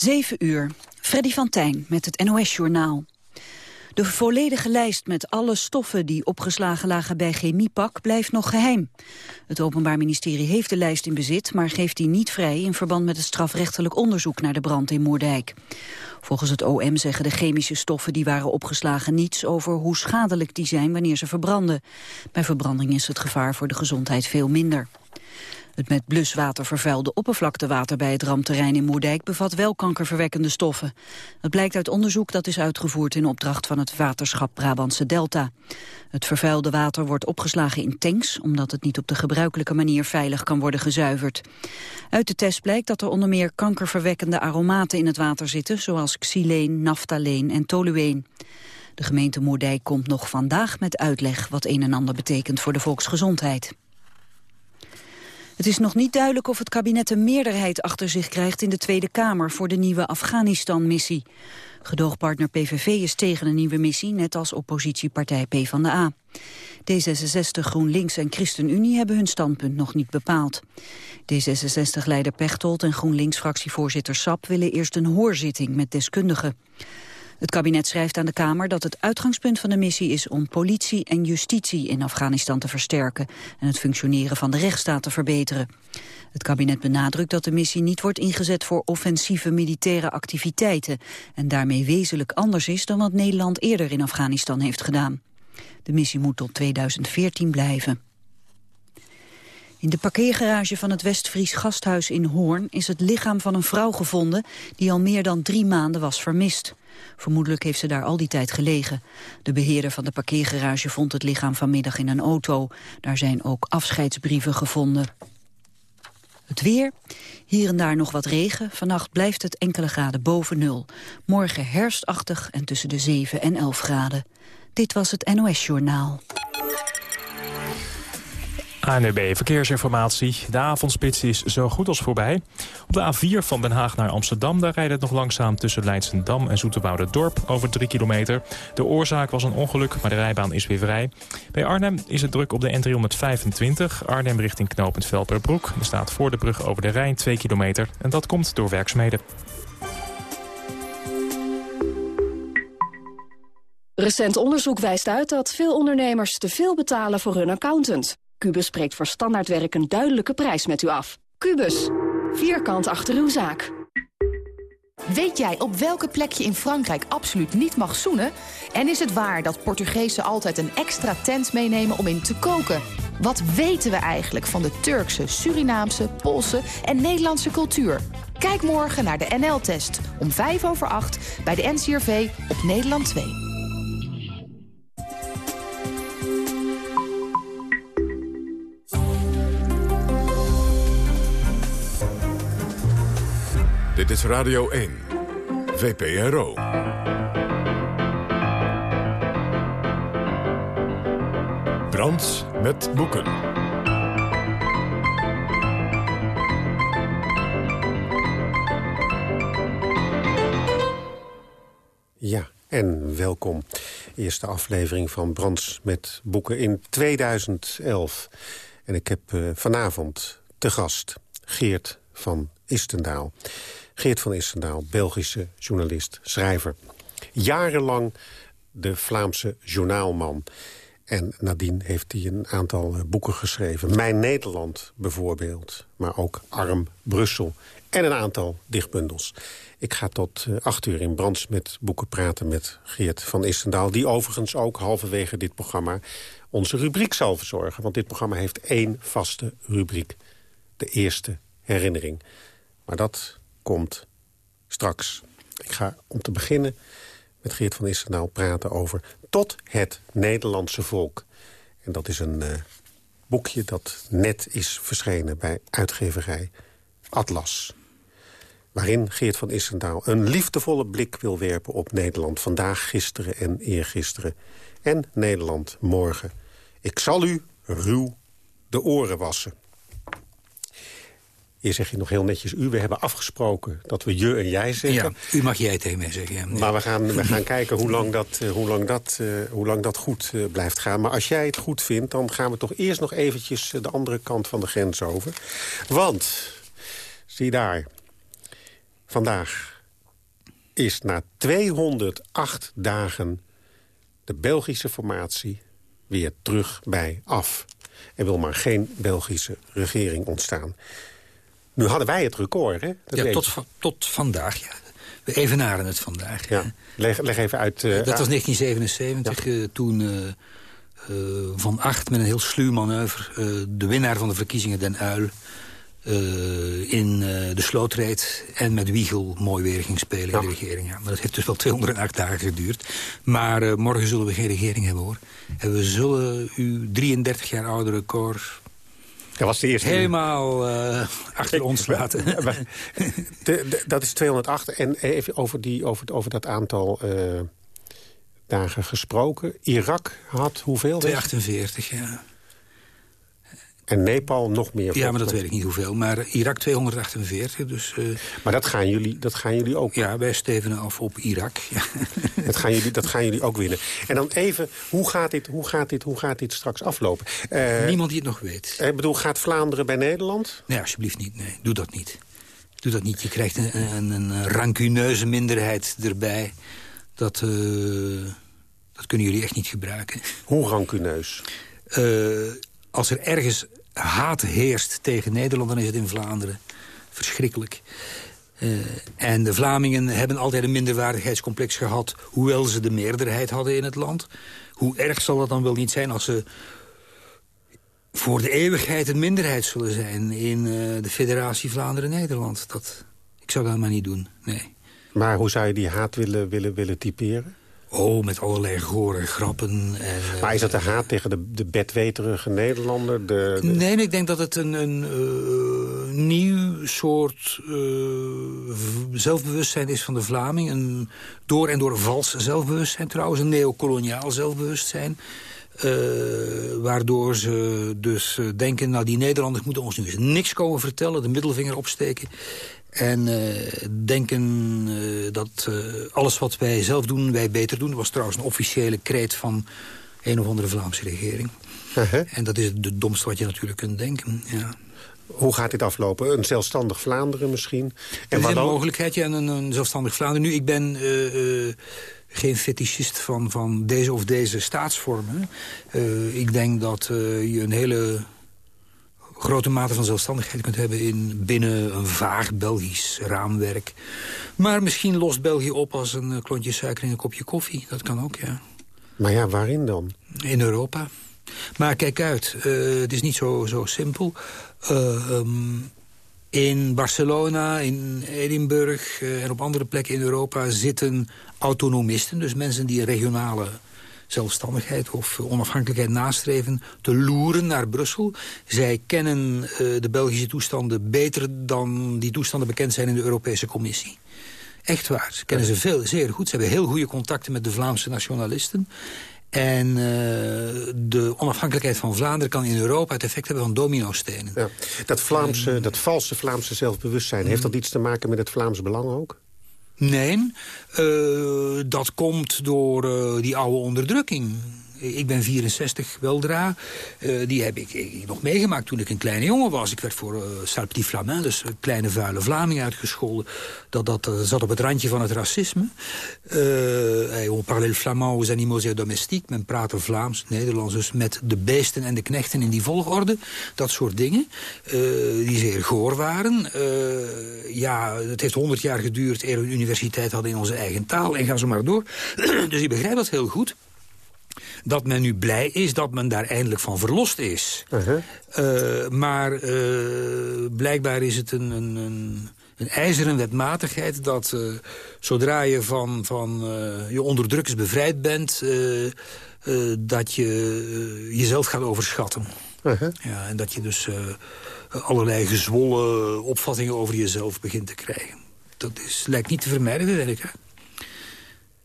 7 uur. Freddy van Tijn met het NOS-journaal. De volledige lijst met alle stoffen die opgeslagen lagen bij Chemiepak blijft nog geheim. Het Openbaar Ministerie heeft de lijst in bezit, maar geeft die niet vrij in verband met het strafrechtelijk onderzoek naar de brand in Moerdijk. Volgens het OM zeggen de chemische stoffen die waren opgeslagen niets over hoe schadelijk die zijn wanneer ze verbranden. Bij verbranding is het gevaar voor de gezondheid veel minder. Het met bluswater vervuilde oppervlaktewater bij het rampterrein in Moerdijk bevat wel kankerverwekkende stoffen. Het blijkt uit onderzoek dat is uitgevoerd in opdracht van het waterschap Brabantse Delta. Het vervuilde water wordt opgeslagen in tanks, omdat het niet op de gebruikelijke manier veilig kan worden gezuiverd. Uit de test blijkt dat er onder meer kankerverwekkende aromaten in het water zitten, zoals xyleen, naftaleen en tolueen. De gemeente Moerdijk komt nog vandaag met uitleg wat een en ander betekent voor de volksgezondheid. Het is nog niet duidelijk of het kabinet een meerderheid achter zich krijgt in de Tweede Kamer voor de nieuwe Afghanistan-missie. Gedoogpartner PVV is tegen een nieuwe missie, net als oppositiepartij PvdA. D66, GroenLinks en ChristenUnie hebben hun standpunt nog niet bepaald. D66-leider Pechtold en GroenLinks-fractievoorzitter Sap willen eerst een hoorzitting met deskundigen. Het kabinet schrijft aan de Kamer dat het uitgangspunt van de missie is om politie en justitie in Afghanistan te versterken en het functioneren van de rechtsstaat te verbeteren. Het kabinet benadrukt dat de missie niet wordt ingezet voor offensieve militaire activiteiten en daarmee wezenlijk anders is dan wat Nederland eerder in Afghanistan heeft gedaan. De missie moet tot 2014 blijven. In de parkeergarage van het Westfries gasthuis in Hoorn is het lichaam van een vrouw gevonden die al meer dan drie maanden was vermist. Vermoedelijk heeft ze daar al die tijd gelegen. De beheerder van de parkeergarage vond het lichaam vanmiddag in een auto. Daar zijn ook afscheidsbrieven gevonden. Het weer. Hier en daar nog wat regen. Vannacht blijft het enkele graden boven nul. Morgen herfstachtig en tussen de 7 en 11 graden. Dit was het NOS Journaal. ANUB Verkeersinformatie. De avondspits is zo goed als voorbij. Op de A4 van Den Haag naar Amsterdam... daar rijdt het nog langzaam tussen Leidsendam en Dorp over 3 kilometer. De oorzaak was een ongeluk, maar de rijbaan is weer vrij. Bij Arnhem is het druk op de N325. Arnhem richting knooppunt Velperbroek. Er staat voor de brug over de Rijn 2 kilometer. En dat komt door werkzaamheden. Recent onderzoek wijst uit dat veel ondernemers te veel betalen voor hun accountant. Cubus spreekt voor standaardwerk een duidelijke prijs met u af. Cubus, vierkant achter uw zaak. Weet jij op welke plek je in Frankrijk absoluut niet mag zoenen? En is het waar dat Portugezen altijd een extra tent meenemen om in te koken? Wat weten we eigenlijk van de Turkse, Surinaamse, Poolse en Nederlandse cultuur? Kijk morgen naar de NL-test om 5 over 8 bij de NCRV op Nederland 2. Dit is Radio 1, VPRO. Brands met boeken. Ja, en welkom. Eerste aflevering van Brands met boeken in 2011. En ik heb uh, vanavond te gast Geert van Istendaal. Geert van Istendaal, Belgische journalist, schrijver. Jarenlang de Vlaamse journaalman. En nadien heeft hij een aantal eh, boeken geschreven. Mijn Nederland bijvoorbeeld, maar ook Arm Brussel. En een aantal dichtbundels. Ik ga tot uh, acht uur in Brands met boeken praten met Geert van Istendaal... die overigens ook halverwege dit programma onze rubriek zal verzorgen. Want dit programma heeft één vaste rubriek. De eerste herinnering. Maar dat komt straks. Ik ga om te beginnen met Geert van Issenaal praten over Tot het Nederlandse Volk. En dat is een uh, boekje dat net is verschenen bij uitgeverij Atlas. Waarin Geert van Issendaal een liefdevolle blik wil werpen op Nederland... vandaag, gisteren en eergisteren. En Nederland morgen. Ik zal u ruw de oren wassen. Hier zeg je nog heel netjes u. We hebben afgesproken dat we je en jij zeggen. Ja, u mag jij tegen mij zeggen. Ja. Maar we gaan, we gaan kijken hoe lang dat, eh, hoe lang dat, uh, hoe lang dat goed uh, blijft gaan. Maar als jij het goed vindt, dan gaan we toch eerst nog eventjes de andere kant van de grens over. Want, zie daar, vandaag is na 208 dagen de Belgische formatie weer terug bij af. Er wil maar geen Belgische regering ontstaan. Nu hadden wij het record, hè? Dat ja, tot, tot vandaag, ja. We evenaren het vandaag. Ja. Leg, leg even uit... Uh, dat was 1977, uh, toen uh, Van Acht met een heel sluw manoeuvre... de winnaar van de verkiezingen Den Uil in de sloot reed en met Wiegel mooi weer ging spelen ja. in de regering. Ja, maar dat heeft dus wel 208 dagen geduurd. Maar morgen zullen we geen regering hebben, hoor. En we zullen uw 33 jaar oude record... Dat was de eerste. Helemaal achter ons laten. de, de, dat is 208. En even over, die, over, over dat aantal dagen gesproken. Irak had hoeveel? 248, ja. En Nepal nog meer? Ja, maar dat weet ik niet hoeveel. Maar Irak 248. Dus, uh, maar dat gaan, jullie, dat gaan jullie ook? Ja, wij stevenen af op Irak. Ja. Dat, gaan jullie, dat gaan jullie ook winnen. En dan even, hoe gaat dit, hoe gaat dit, hoe gaat dit straks aflopen? Uh, Niemand die het nog weet. Ik bedoel, gaat Vlaanderen bij Nederland? Nee, alsjeblieft niet. Nee, doe dat niet. Doe dat niet. Je krijgt een, een, een rancuneuze minderheid erbij. Dat, uh, dat kunnen jullie echt niet gebruiken. Hoe rancuneus? als er ergens haat heerst tegen Nederland, dan is het in Vlaanderen. Verschrikkelijk. Uh, en de Vlamingen hebben altijd een minderwaardigheidscomplex gehad... hoewel ze de meerderheid hadden in het land. Hoe erg zal dat dan wel niet zijn als ze voor de eeuwigheid een minderheid zullen zijn... in uh, de federatie Vlaanderen-Nederland? Dat, ik zou dat maar niet doen, nee. Maar hoe zou je die haat willen, willen, willen typeren? Oh, met allerlei gore grappen. En, maar is dat de haat tegen de, de bedweterige Nederlander? De, de... Nee, ik denk dat het een, een uh, nieuw soort uh, zelfbewustzijn is van de Vlaming. Een door en door vals zelfbewustzijn trouwens. Een neocoloniaal zelfbewustzijn. Uh, waardoor ze dus denken, nou die Nederlanders moeten ons nu eens niks komen vertellen. De middelvinger opsteken. En uh, denken uh, dat uh, alles wat wij zelf doen, wij beter doen. Dat was trouwens een officiële kreet van een of andere Vlaamse regering. -huh. En dat is het domste wat je natuurlijk kunt denken, ja. Hoe gaat dit aflopen? Een zelfstandig Vlaanderen misschien? En er is een mogelijkheid, ja, een, een zelfstandig Vlaanderen. Nu, ik ben geen fetischist van, van deze of deze staatsvormen. ik denk dat je een hele grote mate van zelfstandigheid kunt hebben... In, binnen een vaag Belgisch raamwerk. Maar misschien lost België op als een eh, klontje suiker in een kopje koffie. Dat kan ook, ja. Maar ja, waarin dan? In Europa. Maar kijk uit, uh, het is niet zo, zo simpel. Uh, um, in Barcelona, in Edinburgh uh, en op andere plekken in Europa... zitten autonomisten, dus mensen die een regionale zelfstandigheid of onafhankelijkheid nastreven... te loeren naar Brussel. Zij kennen uh, de Belgische toestanden beter dan die toestanden bekend zijn in de Europese Commissie. Echt waar. Ze kennen ze veel, zeer goed. Ze hebben heel goede contacten met de Vlaamse nationalisten. En uh, de onafhankelijkheid van Vlaanderen kan in Europa het effect hebben van dominostenen. Ja. Dat, Vlaamse, dat valse Vlaamse zelfbewustzijn, heeft dat iets te maken met het Vlaams belang ook? Nee, uh, dat komt door uh, die oude onderdrukking. Ik ben 64 weldra. Uh, die heb ik, ik, nog meegemaakt toen ik een kleine jongen was. Ik werd voor uh, Salpetit Flamand, dus een kleine vuile Vlaming uitgescholden. Dat, dat uh, zat op het randje van het racisme. on parlait flamand aux animaux domestiques. Men praatte Vlaams, Nederlands, dus met de beesten en de knechten in die volgorde. Dat soort dingen, die zeer goor waren. ja, het heeft honderd jaar geduurd eer we een universiteit hadden in onze eigen taal. En ga zo maar door. dus ik begrijp dat heel goed dat men nu blij is dat men daar eindelijk van verlost is. Uh -huh. uh, maar uh, blijkbaar is het een, een, een, een ijzeren wetmatigheid... dat uh, zodra je van, van je onderdrukkers bevrijd bent... dat je jezelf gaat overschatten. -huh. ja, en dat je dus allerlei gezwollen opvattingen over jezelf begint te krijgen. Dat is, lijkt niet te vermijden, denk ik.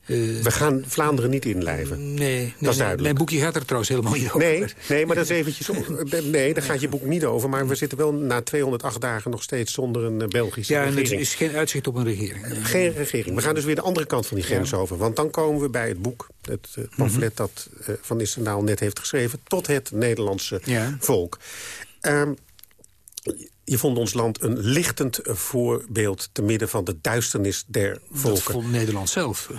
Uh, we gaan Vlaanderen niet inlijven. Nee, nee, dat is duidelijk. mijn boekje gaat er trouwens helemaal niet over. Nee, nee maar dat is eventjes... Nee, daar gaat je boek niet over. Maar we zitten wel na 208 dagen nog steeds zonder een uh, Belgische ja, regering. Ja, er is geen uitzicht op een regering. Geen regering. We gaan dus weer de andere kant van die grens ja. over. Want dan komen we bij het boek, het uh, pamflet mm -hmm. dat Van Nissendaal net heeft geschreven... tot het Nederlandse ja. volk. Um, je vond ons land een lichtend voorbeeld... te midden van de duisternis der volken. Dat vond Nederland zelf.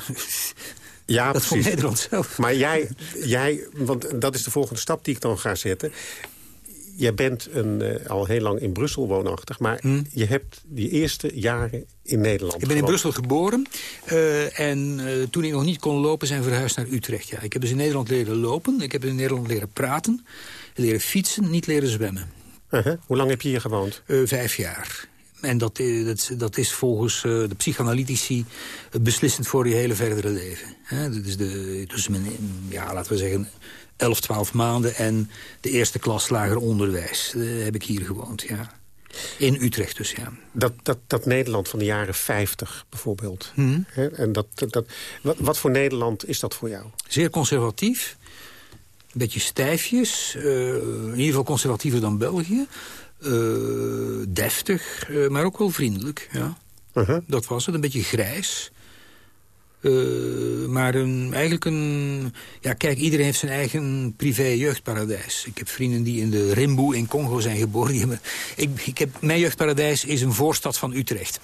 Ja, dat precies. vond Nederland zelf. Maar jij, jij, want dat is de volgende stap die ik dan ga zetten. Jij bent een, uh, al heel lang in Brussel woonachtig... maar hmm. je hebt die eerste jaren in Nederland Ik ben in Brussel geboren. Uh, en uh, toen ik nog niet kon lopen, zijn verhuisd naar Utrecht. Ja. Ik heb dus in Nederland leren lopen. Ik heb in Nederland leren praten. Leren fietsen, niet leren zwemmen. -huh. Hoe lang heb je hier gewoond? vijf jaar. En dat, dat, dat is volgens uh, de psychoanalytici beslissend voor je hele verdere leven. Dat is de, tussen ja, laten we zeggen, 11, 12 maanden en de eerste klas lager onderwijs heb ik hier gewoond, ja. In Utrecht dus, ja. Dat, dat, dat Nederland van de jaren 50 bijvoorbeeld. Hmm. En dat, dat, wat, wat voor Nederland is dat voor jou? Zeer conservatief. Een beetje stijfjes. Uh, in ieder geval conservatiever dan België. Uh, deftig, uh, maar ook wel vriendelijk. Ja. Uh -huh. Dat was het, een beetje grijs. Uh, maar een, eigenlijk een... Ja, kijk, iedereen heeft zijn eigen privé-jeugdparadijs. Ik heb vrienden die in de Rimboe in Congo zijn geboren. Die hebben, ik, ik heb, mijn jeugdparadijs is een voorstad van Utrecht.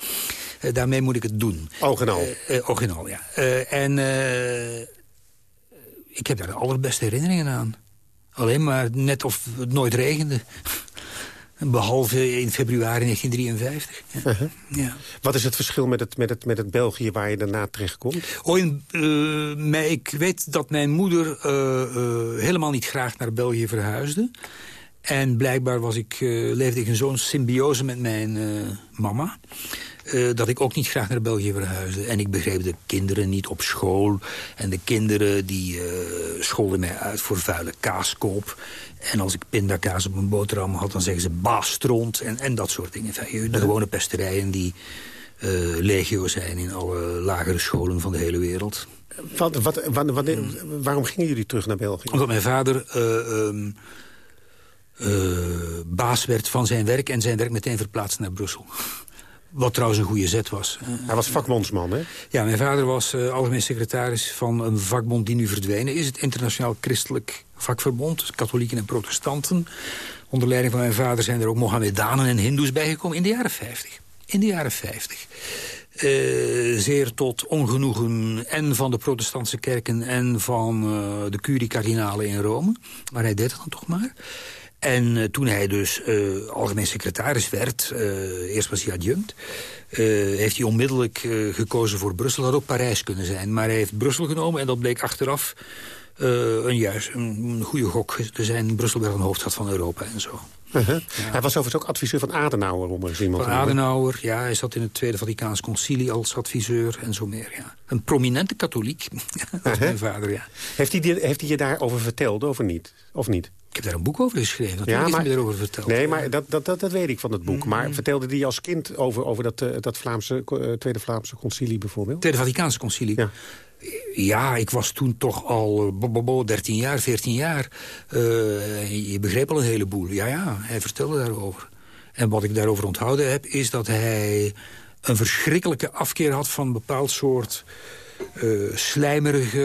daarmee moet ik het doen. Oog en al. oog en al, ja. en ik heb daar de allerbeste herinneringen aan. Alleen maar net of het nooit regende. Behalve in februari 1953. Ja. Uh -huh. ja. Wat is het verschil met het, met, het, met het België waar je daarna terechtkomt? Oh, in, uh, ik weet dat mijn moeder uh, uh, helemaal niet graag naar België verhuisde. En blijkbaar was ik, leefde ik in zo'n symbiose met mijn mama... Uh, dat ik ook niet graag naar België verhuisde. En ik begreep de kinderen niet op school. En de kinderen die scholden mij uit voor vuile kaaskoop. En als ik pindakaas op mijn boterham had, dan zeggen ze baastront. En, en dat soort dingen. Enfin, de gewone pesterijen die legio zijn in alle lagere scholen van de hele wereld. Wat, waarom gingen jullie terug naar België? Omdat mijn vader... Um, baas werd van zijn werk en zijn werk meteen verplaatst naar Brussel. Wat trouwens een goede zet was. Hij was vakbondsman, hè? Ja, mijn vader was uh, algemeen secretaris van een vakbond die nu verdwenen is. Het Internationaal Christelijk Vakverbond, dus katholieken en protestanten. Onder leiding van mijn vader zijn er ook Mohammedanen en hindoes bijgekomen in de jaren 50. In de jaren 50. Uh, zeer tot ongenoegen en van de protestantse kerken... en van uh, de curie-kardinalen in Rome. Maar hij deed het dan toch maar. En uh, toen hij dus uh, algemeen secretaris werd, uh, eerst was hij adjunct... heeft hij onmiddellijk gekozen voor Brussel. Had ook Parijs kunnen zijn. Maar hij heeft Brussel genomen en dat bleek achteraf een, juist, een goede gok te zijn. Brussel werd een hoofdstad van Europa en zo. Uh -huh. ja. Hij was overigens ook adviseur van Adenauer. Om er iemand van Adenauer, ja. Hij zat in het Tweede Vaticaans Concilie als adviseur en zo meer, ja. Een prominente katholiek, als mijn vader, ja. Heeft hij, die, heeft hij je daarover verteld, of niet? Of niet? Ik heb daar een boek over geschreven. Dat ja, maar, erover verteld. Nee, maar dat, dat, dat, dat weet ik van het boek. Mm. Maar vertelde hij als kind over, over dat, uh, dat Vlaamse, uh, Tweede Vlaamse concilie bijvoorbeeld? Tweede Vaticaanse concilie? Ja. Ja, ik was toen toch al uh, bo, bo, bo, 13 jaar, 14 jaar. je begreep al een heleboel. Ja, ja, hij vertelde daarover. En wat ik daarover onthouden heb, is dat hij een verschrikkelijke afkeer had van een bepaald soort... Uh, slijmerige,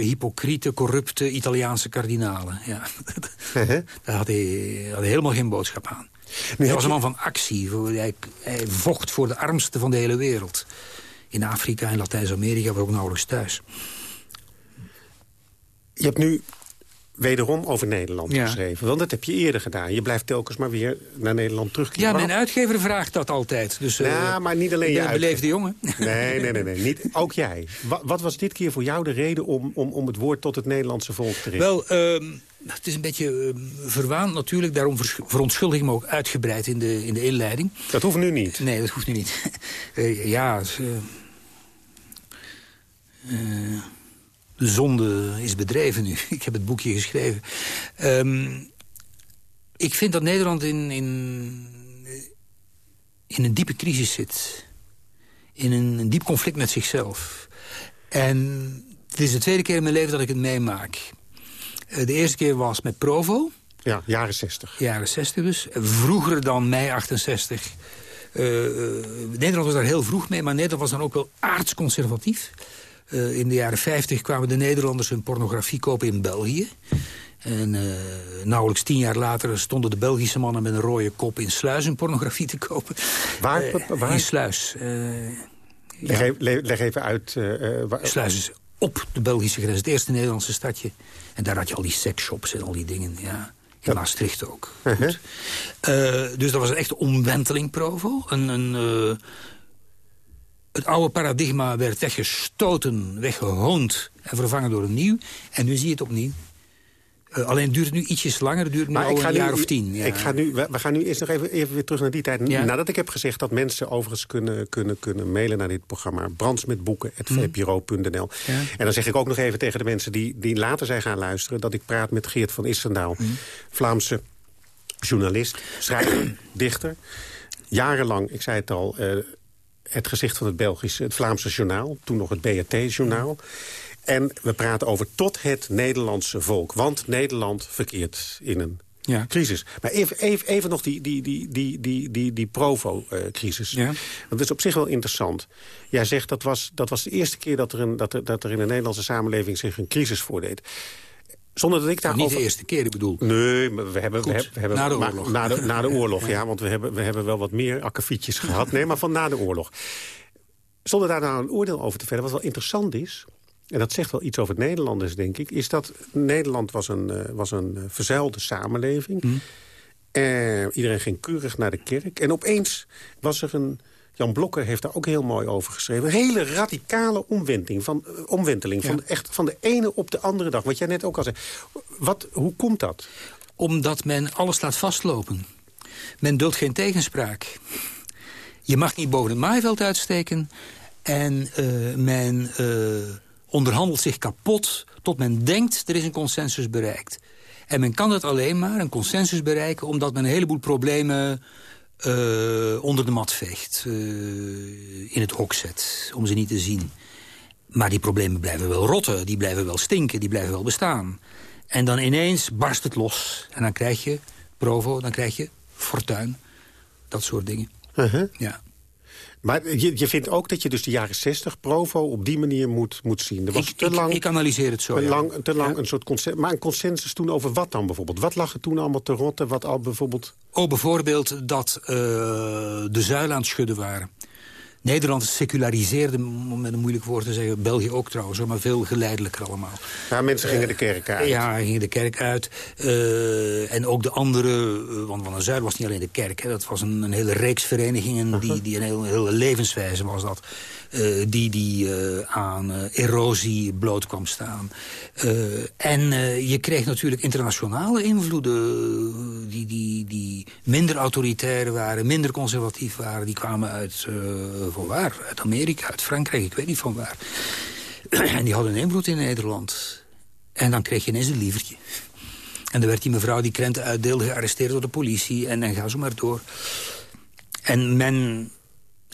hypocriete, corrupte Italiaanse kardinalen. Ja. Daar had hij, had hij helemaal geen boodschap aan. Nu hij was een man van actie. Hij, hij, vocht voor de armsten van de hele wereld. In Afrika en Latijns-Amerika was ook nauwelijks thuis. Je hebt nu wederom over Nederland ja. geschreven. Want dat heb je eerder gedaan. Je blijft telkens maar weer naar Nederland terugkeren. Ja, mijn uitgever vraagt dat altijd. Dus, ja, maar niet alleen je een beleefde jongen. Nee, nee, nee. nee. Niet, ook jij. Wat, wat, was dit keer voor jou de reden om, om, om het woord tot het Nederlandse volk te richten? Wel, um, het is een beetje uh, verwaand natuurlijk. Daarom verontschuldig ik me ook uitgebreid in de, in de inleiding. Dat hoeft nu niet. Nee, dat hoeft nu niet. uh, ja, uh, de zonde is bedreven nu. Ik heb het boekje geschreven. Um, ik vind dat Nederland in, in, in een diepe crisis zit. In een, een diep conflict met zichzelf. En het is de tweede keer in mijn leven dat ik het meemaak. Uh, de eerste keer was met Provo. Ja, jaren 60. Jaren 60 dus. Vroeger dan mei 68. Uh, Nederland was daar heel vroeg mee, maar Nederland was dan ook wel aardsconservatief. Uh, in de jaren 50 kwamen de Nederlanders hun pornografie kopen in België. En uh, nauwelijks tien jaar later stonden de Belgische mannen met een rode kop in Sluis een pornografie te kopen. Waar? Uh, waar? In Sluis. Leg, ja. even, leg, even, uit. Waar... Sluis is op de Belgische grens, het eerste Nederlandse stadje. En daar had je al die seksshops en al die dingen, ja. In Maastricht ook. -huh. dus dat was een echte omwenteling, Provo. Een, een het oude paradigma werd weggestoten, weggehoond en vervangen door een nieuw. En nu zie je het opnieuw. Uh, alleen het duurt nu ietsjes langer, het duurt nu al een jaar nu, of tien. Ja. Ik ga nu, we, we gaan nu eerst nog even, even weer terug naar die tijd. Ja. Nadat ik heb gezegd dat mensen overigens kunnen, kunnen, kunnen mailen naar dit programma... brandsmetboeken.vpro.nl. Ja. En dan zeg ik ook nog even tegen de mensen die, die later zijn gaan luisteren... dat ik praat met Geert van Issendaal, mm. Vlaamse journalist, schrijver, dichter. Jarenlang, ik zei het al... Uh, het gezicht van het Belgische, het Vlaamse journaal. Toen nog het BRT-journaal. En we praten over tot het Nederlandse volk. Want Nederland verkeert in een ja. crisis. Maar even, even, even nog die, die, die, die, die, die, die Provo-crisis. ja. Want dat is op zich wel interessant. Jij zegt dat was, dat was de eerste keer dat er, een, dat, er, dat er in de Nederlandse samenleving zich een crisis voordeed. Zonder dat ik daar Niet de eerste keer, ik bedoel. Nee, maar we hebben... Goed, we hebben, na de oorlog. Na de, na de oorlog, ja. Want we hebben, we hebben wel wat meer akkefietjes gehad. Nee, maar van na de oorlog. Zonder daar nou een oordeel over te vellen. Wat wel interessant is... en dat zegt wel iets over het Nederlanders, denk ik... is dat Nederland was een, uh, was een uh, verzuilde samenleving. Mm. Uh, iedereen ging keurig naar de kerk. En opeens was er een... Jan Blokker heeft daar ook heel mooi over geschreven. Een hele radicale omwenteling. Van, uh, omwenteling ja. van, echt van de ene op de andere dag. Wat jij net ook al zei. Wat, hoe komt dat? Omdat men alles laat vastlopen. Men duldt geen tegenspraak. Je mag niet boven het maaiveld uitsteken. En uh, men uh, onderhandelt zich kapot tot men denkt er is een consensus bereikt. En men kan het alleen maar, een consensus bereiken... omdat men een heleboel problemen uh, onder de mat veegt. in het hok zet, om ze niet te zien. Maar die problemen blijven wel rotten, die blijven wel stinken, die blijven wel bestaan. En dan ineens barst het los. En dan krijg je Provo, dan krijg je Fortuin. Dat soort dingen. Uh -huh. Ja. Maar je, je vindt ook dat je dus de jaren 60 Provo op die manier moet, moet zien. Er was ik, te ik, lang, ik analyseer het zo, te ja. lang, te lang Ja. een soort consensus. Maar een consensus toen over wat dan bijvoorbeeld? Wat lag er toen allemaal te rotten? Wat al bijvoorbeeld... Oh, bijvoorbeeld dat uh, de zuilen aan het schudden waren. Nederland seculariseerde, om met een moeilijk woord te zeggen... België ook trouwens, maar veel geleidelijker allemaal. Ja, mensen gingen de kerk uit. Ja, gingen de kerk uit. Uh, en ook de andere, uh, want van de Zuid was niet alleen de kerk. Hè, dat was een, een hele reeks verenigingen, die, die een hele, hele levenswijze was dat. Uh, die die uh, aan uh, erosie bloot kwam staan. en je kreeg natuurlijk internationale invloeden... Die, die, die minder autoritair waren, minder conservatief waren. Die kwamen uit, van waar? Uit Amerika, uit Frankrijk, ik weet niet van waar. en die hadden een invloed in Nederland. En dan kreeg je ineens een lievertje. En dan werd die mevrouw die krenten uitdeelde gearresteerd door de politie. En dan ga zo maar door. En men,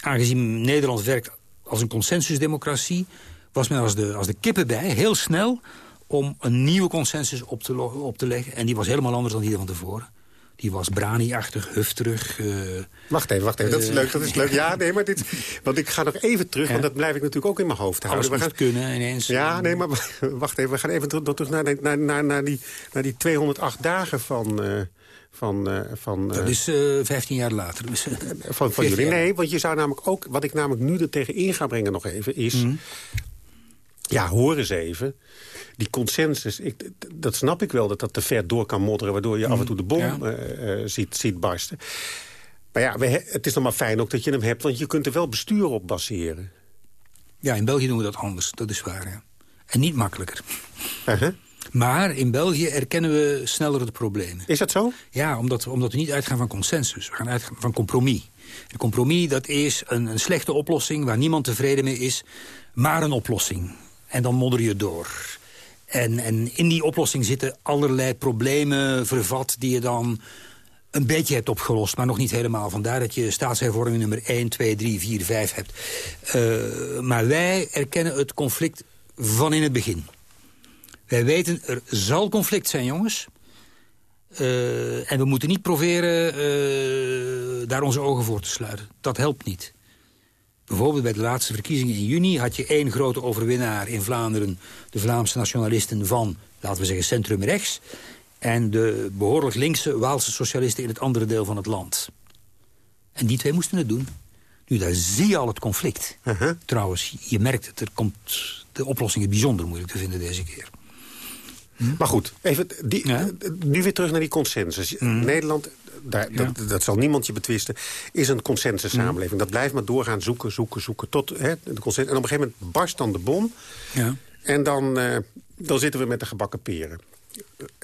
aangezien Nederland werkt als een consensusdemocratie... was men als de, als de kippen bij, heel snel... om een nieuwe consensus op te, op te leggen. En die was helemaal anders dan die van tevoren. Die was brani-achtig, hufterig. Uh, wacht even, wacht even. Dat is leuk, dat is leuk. Ja, nee, maar dit... Want ik ga nog even terug, ja. want dat blijf ik natuurlijk ook in mijn hoofd houden. Alles we gaan kunnen ineens. Ja, nee, maar wacht even. We gaan even terug naar, naar, naar, naar, die, naar die 208 dagen van... Uh, van, uh, van, dat is uh, 15 jaar later. Dus, uh, van, van jullie. Nee, want je zou namelijk ook... Wat ik namelijk nu er tegen in ga brengen nog even is... Mm -hmm. Ja, hoor eens even. Die consensus, ik, dat snap ik wel dat dat te ver door kan modderen... waardoor je mm. af en toe de bom ja. uh, ziet, ziet barsten. Maar ja, we, het is nog maar fijn ook dat je hem hebt... want je kunt er wel bestuur op baseren. Ja, in België doen we dat anders, dat is waar. Ja. En niet makkelijker. -huh. Maar in België erkennen we sneller de problemen. Is dat zo? Ja, omdat, omdat we niet uitgaan van consensus. We gaan uitgaan van compromis. Een compromis dat is een, een slechte oplossing waar niemand tevreden mee is... maar een oplossing. En dan modder je door. En, en in die oplossing zitten allerlei problemen vervat... die je dan een beetje hebt opgelost, maar nog niet helemaal. Vandaar dat je staatshervorming nummer 1, 2, 3, 4, 5 hebt. Uh, maar wij erkennen het conflict van in het begin. Wij weten, er zal conflict zijn, jongens. Uh, en we moeten niet proberen uh, daar onze ogen voor te sluiten. Dat helpt niet. Bijvoorbeeld bij de laatste verkiezingen in juni... had je één grote overwinnaar in Vlaanderen... de Vlaamse nationalisten van, laten we zeggen, centrum-rechts. En de behoorlijk linkse Waalse socialisten in het andere deel van het land. En die twee moesten het doen. Nu, daar zie je al het conflict. Uh-huh. Trouwens, je merkt het, er komt, de oplossing is bijzonder moeilijk te vinden deze keer. Maar goed, even die, Ja. nu weer terug naar die consensus. Nederland, daar, dat, dat zal niemand je betwisten, is een consensussamenleving. Dat blijft maar doorgaan zoeken, zoeken, zoeken. Tot, hè, de consensus. En op een gegeven moment barst dan de bom. Ja. En dan, eh, dan zitten we met de gebakken peren.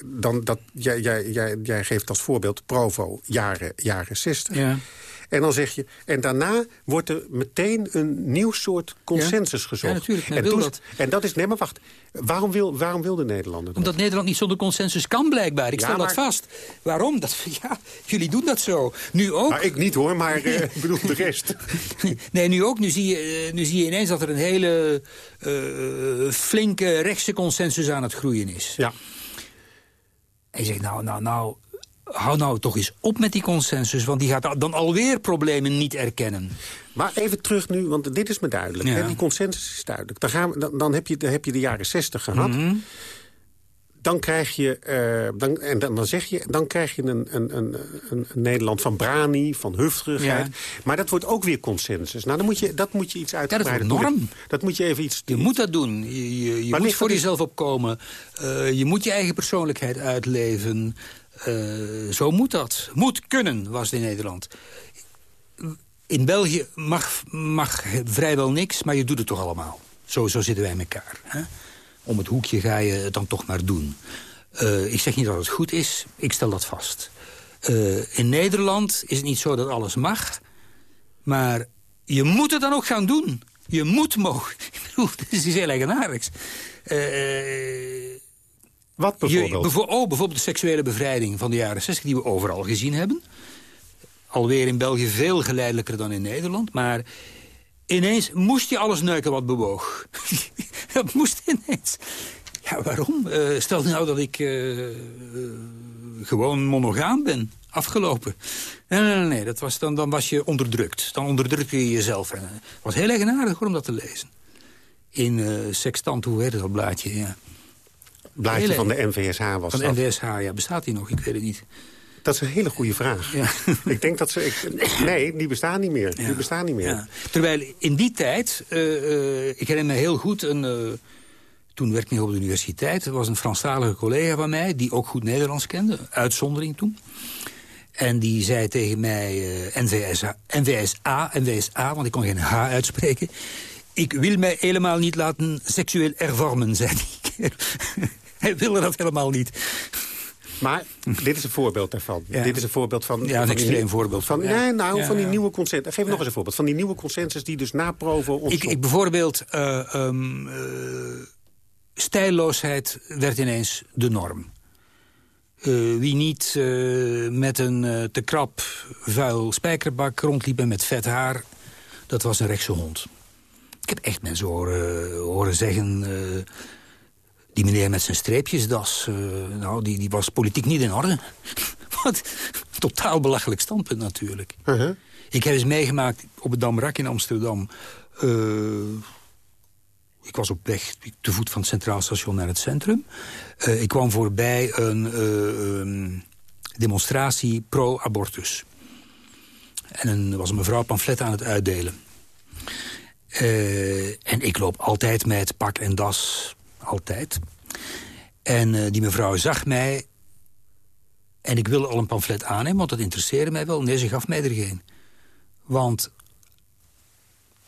Dan, dat, jij, jij, jij, jij geeft als voorbeeld Provo jaren, jaren 60. Ja. En dan zeg je, en daarna wordt er meteen een nieuw soort consensus gezocht. Ja, natuurlijk, en, toen- dat. en dat is, nee maar wacht, waarom wil, waarom wil de Nederlander dat? Omdat Nederland niet zonder consensus kan, blijkbaar. Ik Ja, stel dat maar- vast. Waarom? Dat, ja, jullie doen dat zo. Nu ook. Nou, ik niet hoor, maar eh, ik bedoel de rest. Nee, nu ook. Nu zie je, eh, nu zie je ineens dat er een hele eh, flinke rechtse consensus aan het groeien is. Ja. En je zegt, nou, nou, nou, hou nou toch eens op met die consensus... want die gaat dan alweer problemen niet erkennen. Maar even terug nu, want dit is me duidelijk. Ja. Hè? Die consensus is duidelijk. Dan, gaan we, dan, dan, heb, je, dan heb je de jaren 60 gehad. Mhm. Dan krijg je, eh, dan, en dan, dan zeg je, dan krijg je een, een, een, een, Nederland van brani, van hufterigheid. Ja. Maar dat wordt ook weer consensus. Nou, dan moet je, dat moet je iets uitgebreider wordt norm. Dat moet je even iets... Je moet dat doen. Je, je, moet voor dat jezelf opkomen. Eh, je moet je eigen persoonlijkheid uitleven. Eh, zo moet dat. Moet kunnen, was het in Nederland. In België mag, mag vrijwel niks, maar je doet het toch allemaal. Zo, zo zitten wij elkaar. Hè? Om het hoekje ga je het dan toch maar doen. Eh, ik zeg niet dat het goed is, ik stel dat vast. Eh, in Nederland is het niet zo dat alles mag... Maar je moet het dan ook gaan doen. Je moet mogen. Ik bedoel, dit is heel eigenaardigs. Eh, Wat bijvoorbeeld? oh, bijvoorbeeld de seksuele bevrijding van de jaren 60... die we overal gezien hebben. Alweer in België veel geleidelijker dan in Nederland. Maar ineens moest je alles neuken wat bewoog. dat moest ineens. Ja, waarom? Eh, stel nou dat ik eh, eh, gewoon monogaam ben. Afgelopen. Nee, nee, nee. Dat was, dan, dan was je onderdrukt. Dan onderdrukte je jezelf. Het was heel eigenaardig hoor, om dat te lezen. In eh Sextant, hoe heet dat blaadje? Ja. Blaadje hele- van de NVSH was Van de. NVSH, ja, bestaat die nog? Ik weet het niet. Dat is een hele goede vraag. Ja. ik denk dat ze... Ik, nee, die bestaan niet meer. Die Ja. bestaan niet meer. Ja. Terwijl in die tijd, eh, eh, ik herinner me heel goed... Een, eh, toen werkte ik nog op de universiteit. Er was een Franstalige collega van mij... die ook goed Nederlands kende. Uitzondering toen. En die zei tegen mij NVSA, NVSA, NVSA, want ik kon geen H uitspreken. Ik wil mij helemaal niet laten seksueel ervormen, zei hij. Hij wilde dat helemaal niet. Maar dit is een voorbeeld daarvan. Ja. Dit is een voorbeeld van... Ja, een extreem voorbeeld Van, van, ja. Nee, nou, Ja, van die nieuwe consensus. Geef nog eens een voorbeeld. Van die nieuwe consensus die dus na Provo Ik, ontstond. ik bijvoorbeeld, eh, stijlloosheid werd ineens de norm. Eh, wie niet met een te krap vuil spijkerbak rondliep en met vet haar... dat was een rechtse hond. Ik heb echt mensen horen, horen zeggen... die meneer met zijn streepjesdas, eh, nou, die, die was politiek niet in orde. Wat totaal belachelijk standpunt natuurlijk. Uh-huh. Ik heb eens meegemaakt op het Damrak in Amsterdam. Eh, ik was op weg te voet van het Centraal Station naar het centrum. Eh, ik kwam voorbij een demonstratie pro-abortus. En een- er was een mevrouw pamflet aan het uitdelen. En ik loop altijd met pak en das. Altijd. En eh, die mevrouw zag mij en ik wilde al een pamflet aannemen, want dat interesseerde mij wel. Nee, ze gaf mij er geen. Want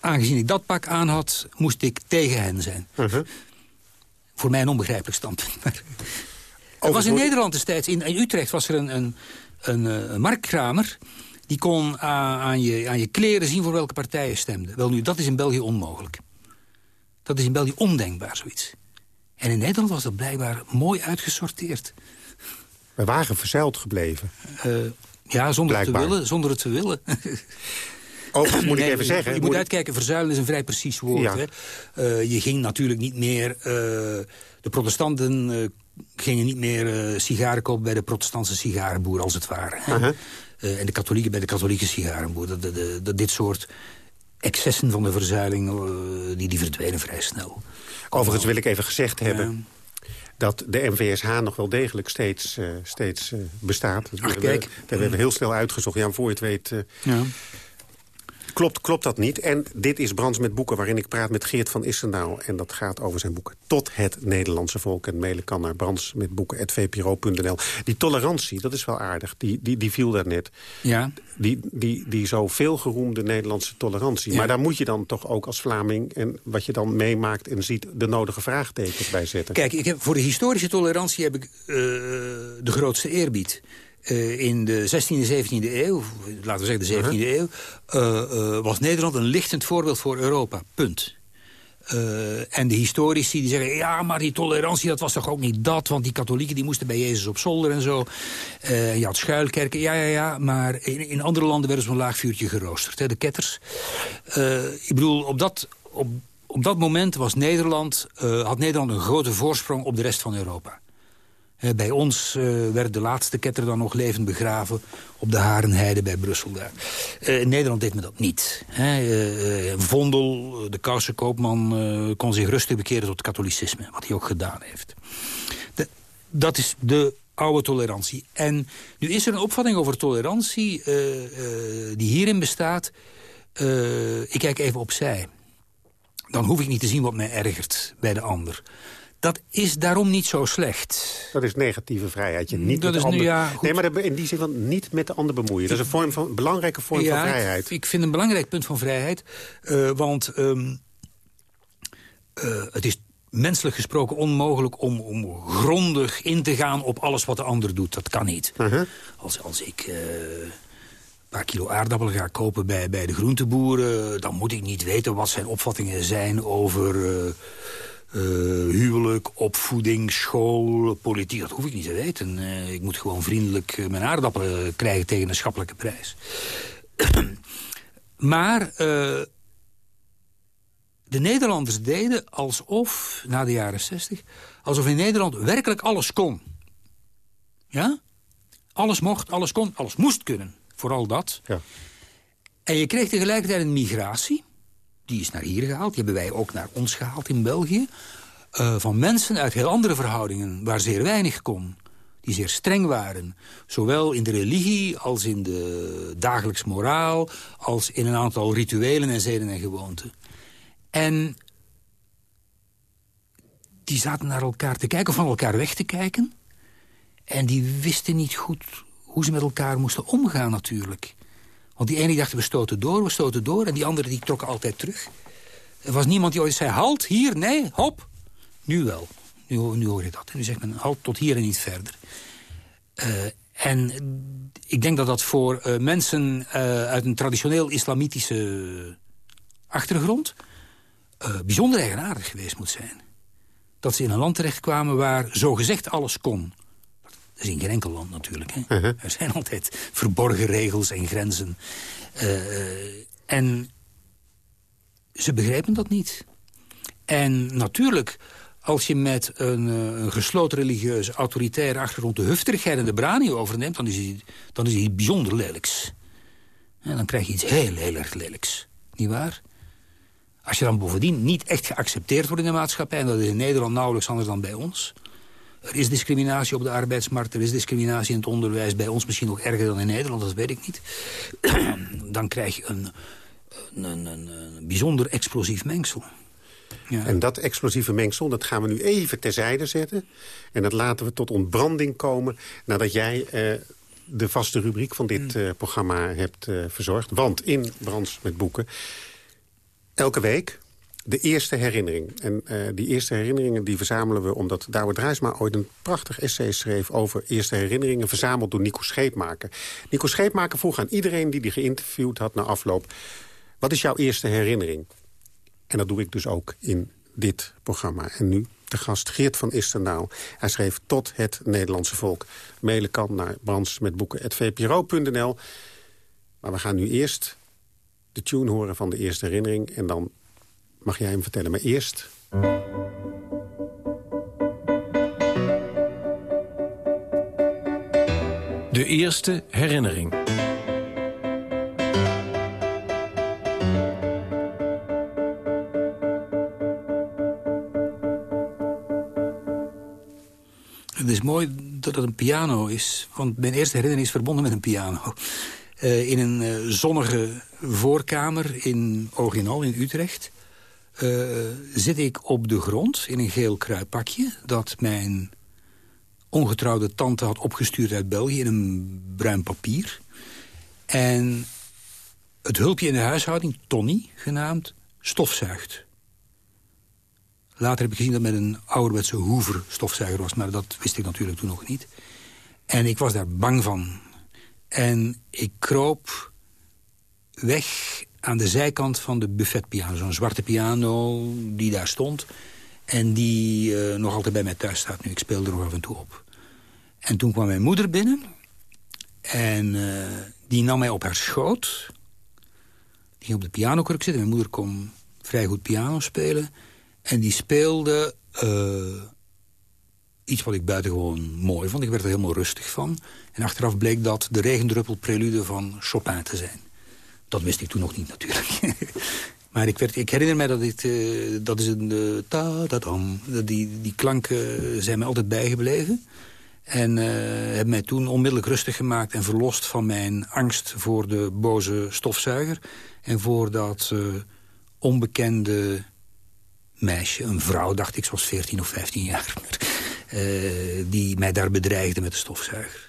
aangezien ik dat pak aan had, moest ik tegen hen zijn. Uh-huh. Voor mij een onbegrijpelijk standpunt. Maar er was in Nederland destijds, in, in Utrecht was er een, een, een, eh, een marktkramer... die kon aan, aan, je, aan je kleren zien voor welke partij je stemde. Wel nu, dat is in België onmogelijk. Dat is in België ondenkbaar, zoiets. En in Nederland was dat blijkbaar mooi uitgesorteerd. We waren verzeild gebleven. Eh, ja, zonder het, te willen, zonder het te willen. Overigens moet ik even zeggen... Je moet uitkijken, verzuilen is een vrij precies woord. Ja. Hè? Eh, je ging natuurlijk niet meer... eh, de protestanten gingen niet meer sigaren kopen bij de protestantse sigarenboer, als het ware. Uh-huh. En de katholieken bij de katholieke sigarenboer. Dat, dat, dat- dat dit soort excessen van de verzuiling, eh, die, die verdwenen vrij snel. Overigens wil ik even gezegd hebben... dat de NVSH nog wel degelijk steeds, uh, steeds uh, bestaat. Ach, kijk. Dat hebben we heel snel uitgezocht. Ja, voor je het weet... Uh, ja. Klopt, klopt dat niet. En dit is Brands met boeken waarin ik praat met Geert van Issendaal. En dat gaat over zijn boeken Tot het Nederlandse volk. En mailen kan naar brandsmetboeken.vpro.nl. Die tolerantie, dat is wel aardig. Die, die, die viel daar net. Ja. Die, die, die zo veelgeroemde Nederlandse tolerantie. Maar daar moet je dan toch ook als Vlaming... en wat je dan meemaakt en ziet, de nodige vraagtekens bij zetten. Kijk, ik heb, voor de historische tolerantie heb ik uh, de grootste eerbied. Uh, in de 16e, 17e eeuw, laten we zeggen de 17e uh -huh. eeuw... Uh, was Nederland een lichtend voorbeeld voor Europa. Punt. en de historici die zeggen... ja, maar die tolerantie, dat was toch ook niet dat... want die katholieken die moesten bij Jezus op zolder en zo. je had schuilkerken, ja, ja, ja... maar in, in andere landen werden zo'n laag vuurtje geroosterd. Hè, de ketters. ik bedoel, op dat, op, op dat moment was Nederland, had Nederland een grote voorsprong... op de rest van Europa. Bij ons uh, werd de laatste ketter dan nog levend begraven... op de Harenheide bij Brussel daar. Uh, in Nederland deed men dat niet. Hè. Vondel, de kousenkoopman, kon zich rustig bekeren tot katholicisme. Wat hij ook gedaan heeft. Dat is de oude tolerantie. En nu is er een opvatting over tolerantie die hierin bestaat. ik kijk even opzij. Dan hoef ik niet te zien wat mij ergert bij de ander... Dat is daarom niet zo slecht. Dat is negatieve vrijheid. Je niet dat met is de ander... ja, nee, maar in die zin van niet met de ander bemoeien. Dat is een, vorm van, een belangrijke vorm ja, van vrijheid. Ik, ik vind een belangrijk punt van vrijheid. Uh, want um, uh, het is menselijk gesproken onmogelijk om, om grondig in te gaan op alles wat de ander doet. Dat kan niet. Uh -huh. als, als ik... Uh, paar kilo aardappelen ga kopen bij, bij de groenteboeren... dan moet ik niet weten wat zijn opvattingen zijn over... Uh, uh, huwelijk, opvoeding, school, politiek. Dat hoef ik niet te weten. Uh, ik moet gewoon vriendelijk uh, mijn aardappelen krijgen tegen een schappelijke prijs. maar de Nederlanders deden alsof, na de jaren 60... alsof in Nederland werkelijk alles kon. Ja? Alles mocht, alles kon, alles moest kunnen. Vooral dat. Ja. En je kreeg tegelijkertijd een migratie die is naar hier gehaald. Die hebben wij ook naar ons gehaald in België. Uh, van mensen uit heel andere verhoudingen, waar zeer weinig kon. Die zeer streng waren. Zowel in de religie als in de dagelijks moraal... als in een aantal rituelen en zeden en gewoonten. En die zaten naar elkaar te kijken, of van elkaar weg te kijken. En die wisten niet goed hoe ze met elkaar moesten omgaan natuurlijk. Want die ene die dacht, we stoten door, we stoten door. En die andere die trokken altijd terug. Er was niemand die ooit zei, halt, hier, nee, hop. Nu wel. Nu, nu hoor je dat. En nu zegt men, halt tot hier en niet verder. Uh, en ik denk dat dat voor uh, mensen uh, uit een traditioneel islamitische achtergrond... bijzonder eigenaardig geweest moet zijn. Dat ze in een land terechtkwamen waar zogezegd alles kon. Dat is in geen enkel land natuurlijk. Hè? Uh -huh. Er zijn altijd verborgen regels en grenzen. Uh, en ze begrijpen dat niet. En natuurlijk, als je met een, uh, een gesloten religieuze autoritaire achtergrond... de hufterigheid en de brani overneemt, dan is hij, dan is hij bijzonder lelijks. En dan krijg je iets heel, heel erg lelijks. Niet waar? Als je dan bovendien niet echt geaccepteerd wordt in de maatschappij... en dat is in Nederland nauwelijks anders dan bij ons... Er is discriminatie op de arbeidsmarkt, er is discriminatie in het onderwijs. Bij ons misschien nog erger dan in Nederland, dat weet ik niet. Dan krijg je een, een, een, een bijzonder explosief mengsel. Ja. En dat explosieve mengsel, dat gaan we nu even terzijde zetten. En dat laten we tot ontbranding komen nadat jij... Uh, de vaste rubriek van dit uh, programma hebt uh, verzorgd. Want in Brands met Boeken... elke week de eerste herinnering. En uh, die eerste herinneringen die verzamelen we... omdat Douwe Drijsma ooit een prachtig essay schreef... over eerste herinneringen, verzameld door Nico Scheepmaker. Nico Scheepmaker vroeg aan iedereen die die geïnterviewd had na afloop... wat is jouw eerste herinnering? En dat doe ik dus ook in dit programma. En nu de gast Geert van Isternaal. Hij schreef tot het Nederlandse volk. Mailen kan naar brandsmetboeken.vpro.nl. Maar we gaan nu eerst de tune horen van de eerste herinnering... en dan mag jij hem vertellen. Maar eerst... De eerste herinnering. Het is mooi dat het een piano is. Want mijn eerste herinnering is verbonden met een piano. Uh, in een uh, zonnige voorkamer in Original in Utrecht... Uh, zit ik op de grond in een geel kruipakje... dat mijn ongetrouwde tante had opgestuurd uit België in een bruin papier. En het hulpje in de huishouding, Tony genaamd, stofzuigt. Later heb ik gezien dat met een ouderwetse Hoover stofzuiger was... maar dat wist ik natuurlijk toen nog niet. En ik was daar bang van. En ik kroop weg aan de zijkant van de buffetpiano. Zo'n zwarte piano die daar stond. En die uh, nog altijd bij mij thuis staat nu. Ik speelde er nog af en toe op. En toen kwam mijn moeder binnen. En uh, die nam mij op haar schoot. Die ging op de pianokruk zitten. Mijn moeder kon vrij goed piano spelen. En die speelde uh, iets wat ik buitengewoon mooi vond. Ik werd er helemaal rustig van. En achteraf bleek dat de regendruppelprelude van Chopin te zijn. Dat wist ik toen nog niet natuurlijk. maar ik, werd, ik herinner me dat dit, uh, dat is een uh, ta ta. Die, die klanken zijn mij altijd bijgebleven. En uh, hebben mij toen onmiddellijk rustig gemaakt en verlost van mijn angst voor de boze stofzuiger. En voor dat onbekende meisje, een vrouw, dacht ik, zoals 14 of 15 jaar. Die mij daar bedreigde met de stofzuiger.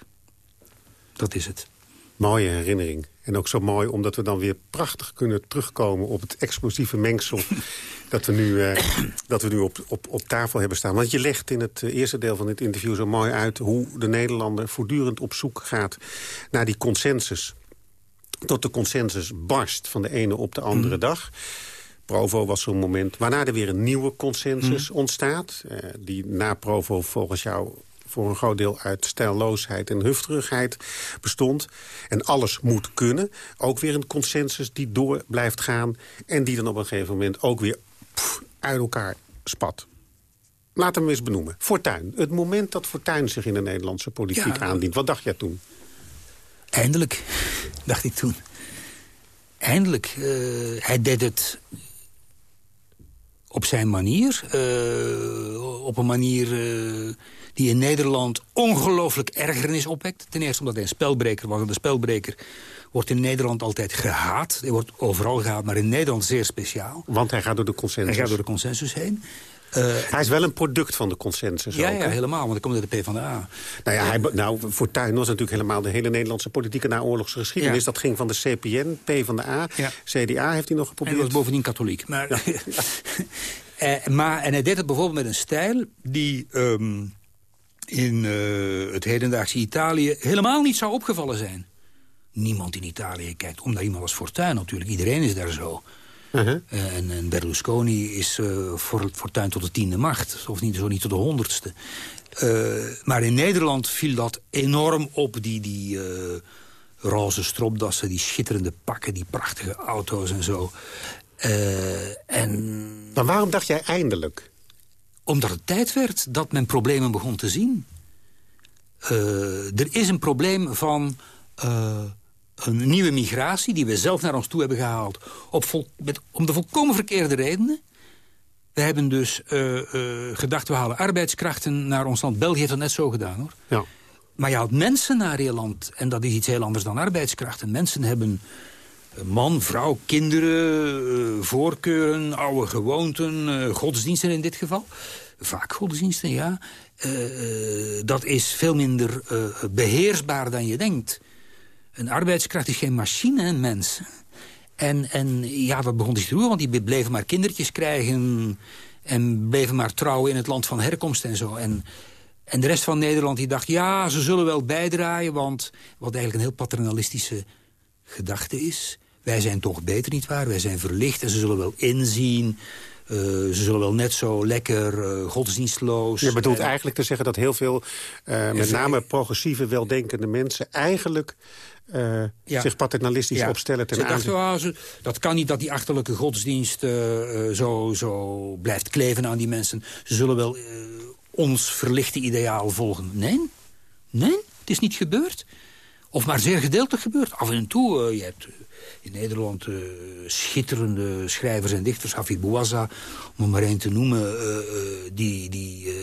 Dat is het. Mooie herinnering. En ook zo mooi omdat we dan weer prachtig kunnen terugkomen... op het explosieve mengsel dat we nu, uh, dat we nu op, op, op tafel hebben staan. Want je legt in het eerste deel van dit interview zo mooi uit... hoe de Nederlander voortdurend op zoek gaat naar die consensus. Tot de consensus barst van de ene op de andere mm. dag... Provo was zo'n moment waarna er weer een nieuwe consensus mhm. ontstaat. Uh, die na Provo volgens jou voor een groot deel uit stijlloosheid en hufterigheid bestond. En alles moet kunnen. Ook weer een consensus die door blijft gaan... en die dan op een gegeven moment ook weer uit elkaar spat. Laat hem eens benoemen. Fortuin. Het moment dat Fortuin zich in de Nederlandse politiek aandient. Wat dacht jij toen? Eindelijk, dacht ik toen. Eindelijk. Uh, hij deed het op zijn manier. Uh, op een manier uh, die in Nederland ongelooflijk ergernis opwekt. Ten eerste omdat hij een spelbreker was. En de spelbreker wordt in Nederland altijd gehaat. Hij wordt overal gehaat, maar in Nederland zeer speciaal. Want hij gaat door de consensus. Hij gaat door de consensus heen. Uh, hij is wel een product van de consensus ja, ook, Ja, helemaal, want hij komt uit de PvdA. Nou ja, hij, nou, Fortuyn was natuurlijk helemaal de hele Nederlandse politieke naoorlogse geschiedenis. Dat ging van de CPN, PvdA, ja. CDA heeft hij nog geprobeerd. En hij was bovendien katholiek. Maar, eh, maar, en hij deed het bijvoorbeeld met een stijl die... Um, in uh, het hedendaagse Italië helemaal niet zou opgevallen zijn. Niemand in Italië kijkt om naar iemand als Fortuyn natuurlijk. Iedereen is daar zo. Uh-huh. en, en, Berlusconi is uh, voor, fortuin tot de tiende macht. Of niet, zo niet tot de honderdste. Maar in Nederland viel dat enorm op. Die, die roze stropdassen, die schitterende pakken, die prachtige auto's en zo. en... Maar waarom dacht jij eindelijk? Omdat het tijd werd dat men problemen begon te zien. er is een probleem van een nieuwe migratie... die we zelf naar ons toe hebben gehaald... Op met, om de volkomen verkeerde redenen. We hebben dus uh, uh, gedacht, we halen arbeidskrachten naar ons land. België heeft dat net zo gedaan, hoor. Ja. Maar je haalt mensen naar je land. En dat is iets heel anders dan arbeidskrachten. Mensen hebben eh, man, vrouw, kinderen, voorkeuren, oude gewoonten... godsdiensten in dit geval. Vaak godsdiensten, ja. dat is veel minder beheersbaar dan je denkt. Een arbeidskracht is geen machine, een mens. En, en ja, dat begon zich te doen, want die bleven maar kindertjes krijgen... en bleven maar trouwen in het land van herkomst en zo. En, en de rest van Nederland die dacht, ja, ze zullen wel bijdraaien... want wat eigenlijk een heel paternalistische gedachte is... wij zijn toch beter, nietwaar? Wij zijn verlicht en ze zullen wel inzien... Uh, ze zullen wel net zo lekker uh, godsdienstloos... Je bedoelt eigenlijk te zeggen dat heel veel, uh, met name progressieve, weldenkende mensen... eigenlijk uh, ja. zich paternalistisch ja. opstellen ten aanzien. Dachten, dat kan niet dat die achterlijke godsdienst uh, zo, zo blijft kleven aan die mensen. Ze zullen wel uh, ons verlichte ideaal volgen. Nee, nee, het is niet gebeurd. Of maar zeer gedeeltelijk gebeurd. Af en toe, je hebt in Nederland schitterende schrijvers en dichters. Hafid Bouazza, om er maar één te noemen, die... die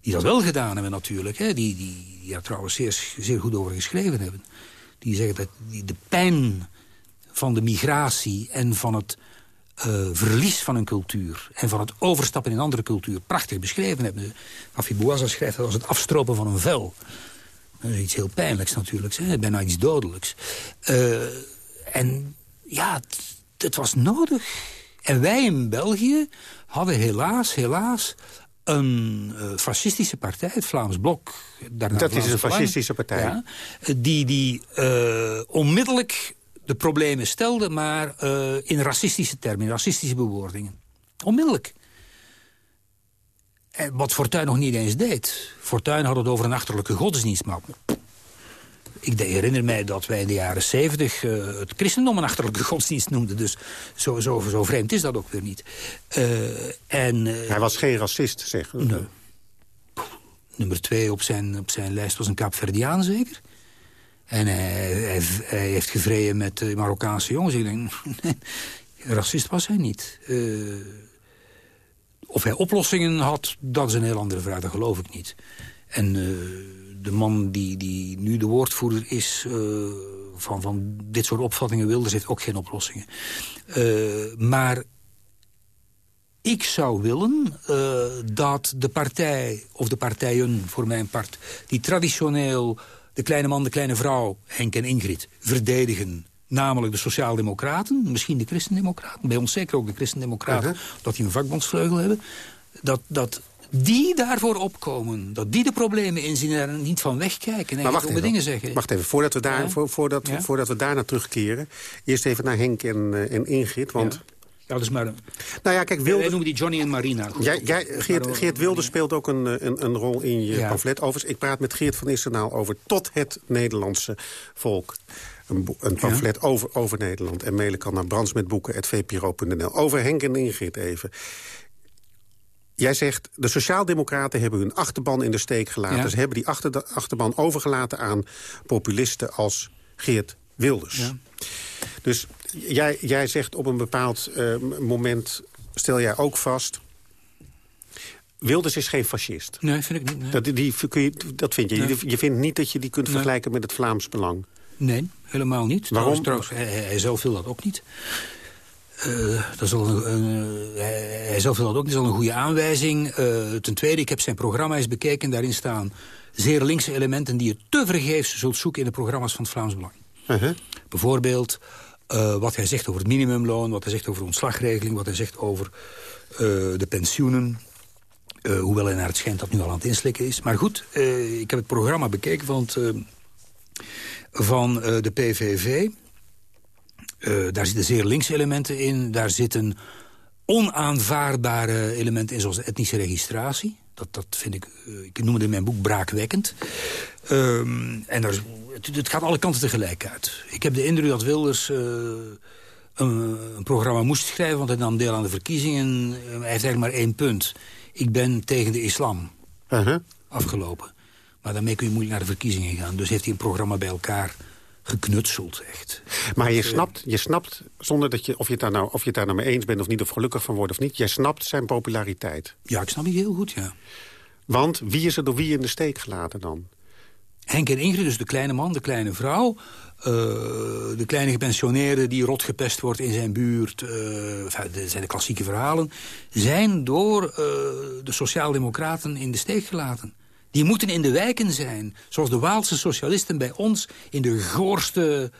die dat wel gedaan hebben natuurlijk... Hè, die, daar trouwens zeer, goed over geschreven hebben... die zeggen dat die, de pijn van de migratie en van het verlies van een cultuur... en van het overstappen in een andere cultuur prachtig beschreven hebben. Afi Bouassa schrijft dat als het afstropen van een vel. Iets heel pijnlijks natuurlijk, hè? bijna iets dodelijks. En ja, het, was nodig. En wij in België hadden helaas, helaas een uh, fascistische partij, het Vlaams Blok. Dat is een fascistische partij. Ja, die die uh, onmiddellijk de problemen stelde, maar uh, in racistische termen, in racistische bewoordingen. Onmiddellijk. En wat Fortuyn nog niet eens deed. Fortuyn had het over een achterlijke godsdienst, maar ik herinner mij dat wij in de jaren zeventig uh, het christendom een achterlijke godsdienst noemden. Dus zo, zo, zo vreemd is dat ook weer niet. Uh, en, uh, Hij was geen racist, zeg. Nee. Nummer twee op zijn, op zijn lijst was een Kaapverdiaan zeker. En hij, hij, hij, heeft gevreden met Marokkaanse jongens. Ik denk, racist was hij niet. Of hij oplossingen had, dat is een heel andere vraag. Dat geloof ik niet. En de man die, die nu de woordvoerder is uh, van, van dit soort opvattingen... Wilders heeft ook geen oplossingen. maar ik zou willen dat de partij, of de partijen voor mijn part... die traditioneel de kleine man, de kleine vrouw, Henk en Ingrid, verdedigen. Namelijk de Sociaaldemocraten, misschien de Christendemocraten. Bij ons zeker ook de Christendemocraten, uh -huh. dat die een vakbondsvleugel hebben. Dat, dat die daarvoor opkomen. Dat die de problemen inzien en er niet van wegkijken. En wacht even, dingen zeggen. Wacht even, voordat we, daar, ja? voor, voordat, ja? voordat we daar naar terugkeren. Eerst even naar Henk en, uh, en Ingrid. Want ja. Ja, dat is maar... Een... Nou ja, kijk, Wilde... Wij noemen die Johnny en Marina. Jij, jij, Geert, Geert Wilde speelt ook een, een, een rol in je ja. pamflet. Overigens, ik praat met Geert van Issenaal over Tot het Nederlandse Volk. Een, een pamflet ja. over, over Nederland. En mailen kan naar brandsmetboeken.vpro.nl. Over Henk en Ingrid even. Jij zegt, de Sociaaldemocraten hebben hun achterban in de steek gelaten. Ja. Ze hebben die achter, achterban overgelaten aan populisten als Geert Wilders. Ja. Dus jij, jij zegt op een bepaald uh, moment, stel jij ook vast... Wilders is geen fascist. Nee, vind ik niet. Nee. Dat, die, kun je, dat vind je. Nee. Je vindt niet dat je die kunt nee. vergelijken met het Vlaams Belang. Nee, helemaal niet. Waarom? Trouwens, hij, hij zelf wil dat ook niet. Uh, dat is al een, een, hij zelf wil dat ook niet. Dat is al een goede aanwijzing. Uh, ten tweede, ik heb zijn programma eens bekeken. Daarin staan zeer linkse elementen... die je te vergeefs zult zoeken in de programma's van het Vlaams Belang. Uh -huh. Bijvoorbeeld uh, wat hij zegt over het minimumloon... wat hij zegt over ontslagregeling... wat hij zegt over uh, de pensioenen... Hoewel hij naar het schijnt dat nu al aan het inslikken is. Maar goed, ik heb het programma bekeken van, het, van de PVV. daar zitten zeer linkse elementen in. Daar zitten onaanvaardbare elementen in, zoals de etnische registratie. Dat, dat vind ik, ik noem het in mijn boek braakwekkend. Um, en daar is het, het, gaat alle kanten tegelijk uit. Ik heb de indruk dat Wilders uh, een, een, programma moest schrijven... want hij nam deel aan de verkiezingen. Hij heeft eigenlijk maar één punt. Ik ben tegen de islam. Uh -huh. Afgelopen. Maar daarmee kun je moeilijk naar de verkiezingen gaan. Dus heeft hij een programma bij elkaar geknutseld, echt. Maar je snapt, je snapt zonder dat je, of je, het daar nou, of je het daar nou mee eens bent of niet... of gelukkig van wordt of niet, jij snapt zijn populariteit. Ja, ik snap het heel goed, ja. Want wie is er door wie in de steek gelaten dan? Henk en Ingrid, dus de kleine man, de kleine vrouw... Uh, de kleine gepensioneerde die rot gepest wordt in zijn buurt... Uh, enfin, dat zijn de klassieke verhalen... zijn door uh, de sociaaldemocraten in de steek gelaten. Die moeten in de wijken zijn. Zoals de Waalse socialisten bij ons... in de goorste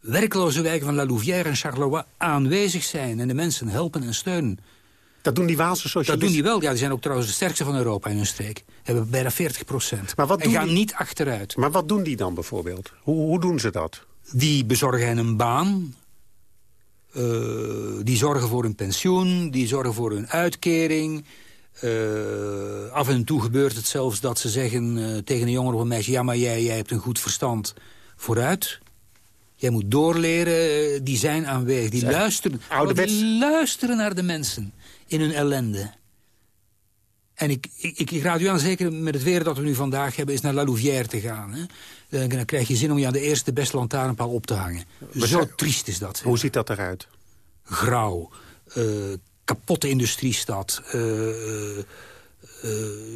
werkloze wijken van La Louvière en Charleroi aanwezig zijn... en de mensen helpen en steunen. Dat doen die Waalse socialisten? Dat doen die wel. Ja, die zijn ook trouwens de sterkste van Europa in hun streek. Hebben bijna 40 procent. Maar wat en gaan die... niet achteruit. Maar wat doen die dan bijvoorbeeld? Hoe, hoe doen ze dat? Die bezorgen hen een baan. Uh, die zorgen voor hun pensioen. Die zorgen voor hun uitkering. Uh, af en toe gebeurt het zelfs dat ze zeggen uh, tegen een jongen of een meisje... ja, maar jij, jij hebt een goed verstand vooruit. Jij moet doorleren, die zijn aanwezig. Die, luisteren, die luisteren naar de mensen in hun ellende. En ik, ik, ik raad u aan, zeker met het weer dat we nu vandaag hebben... is naar La Louvière te gaan. Hè? Dan, dan krijg je zin om je aan de eerste beste lantaarnpaal op te hangen. Maar Zo triest is dat. Hoe ziet dat eruit? Grauw. Uh, kapotte industriestad. Uh,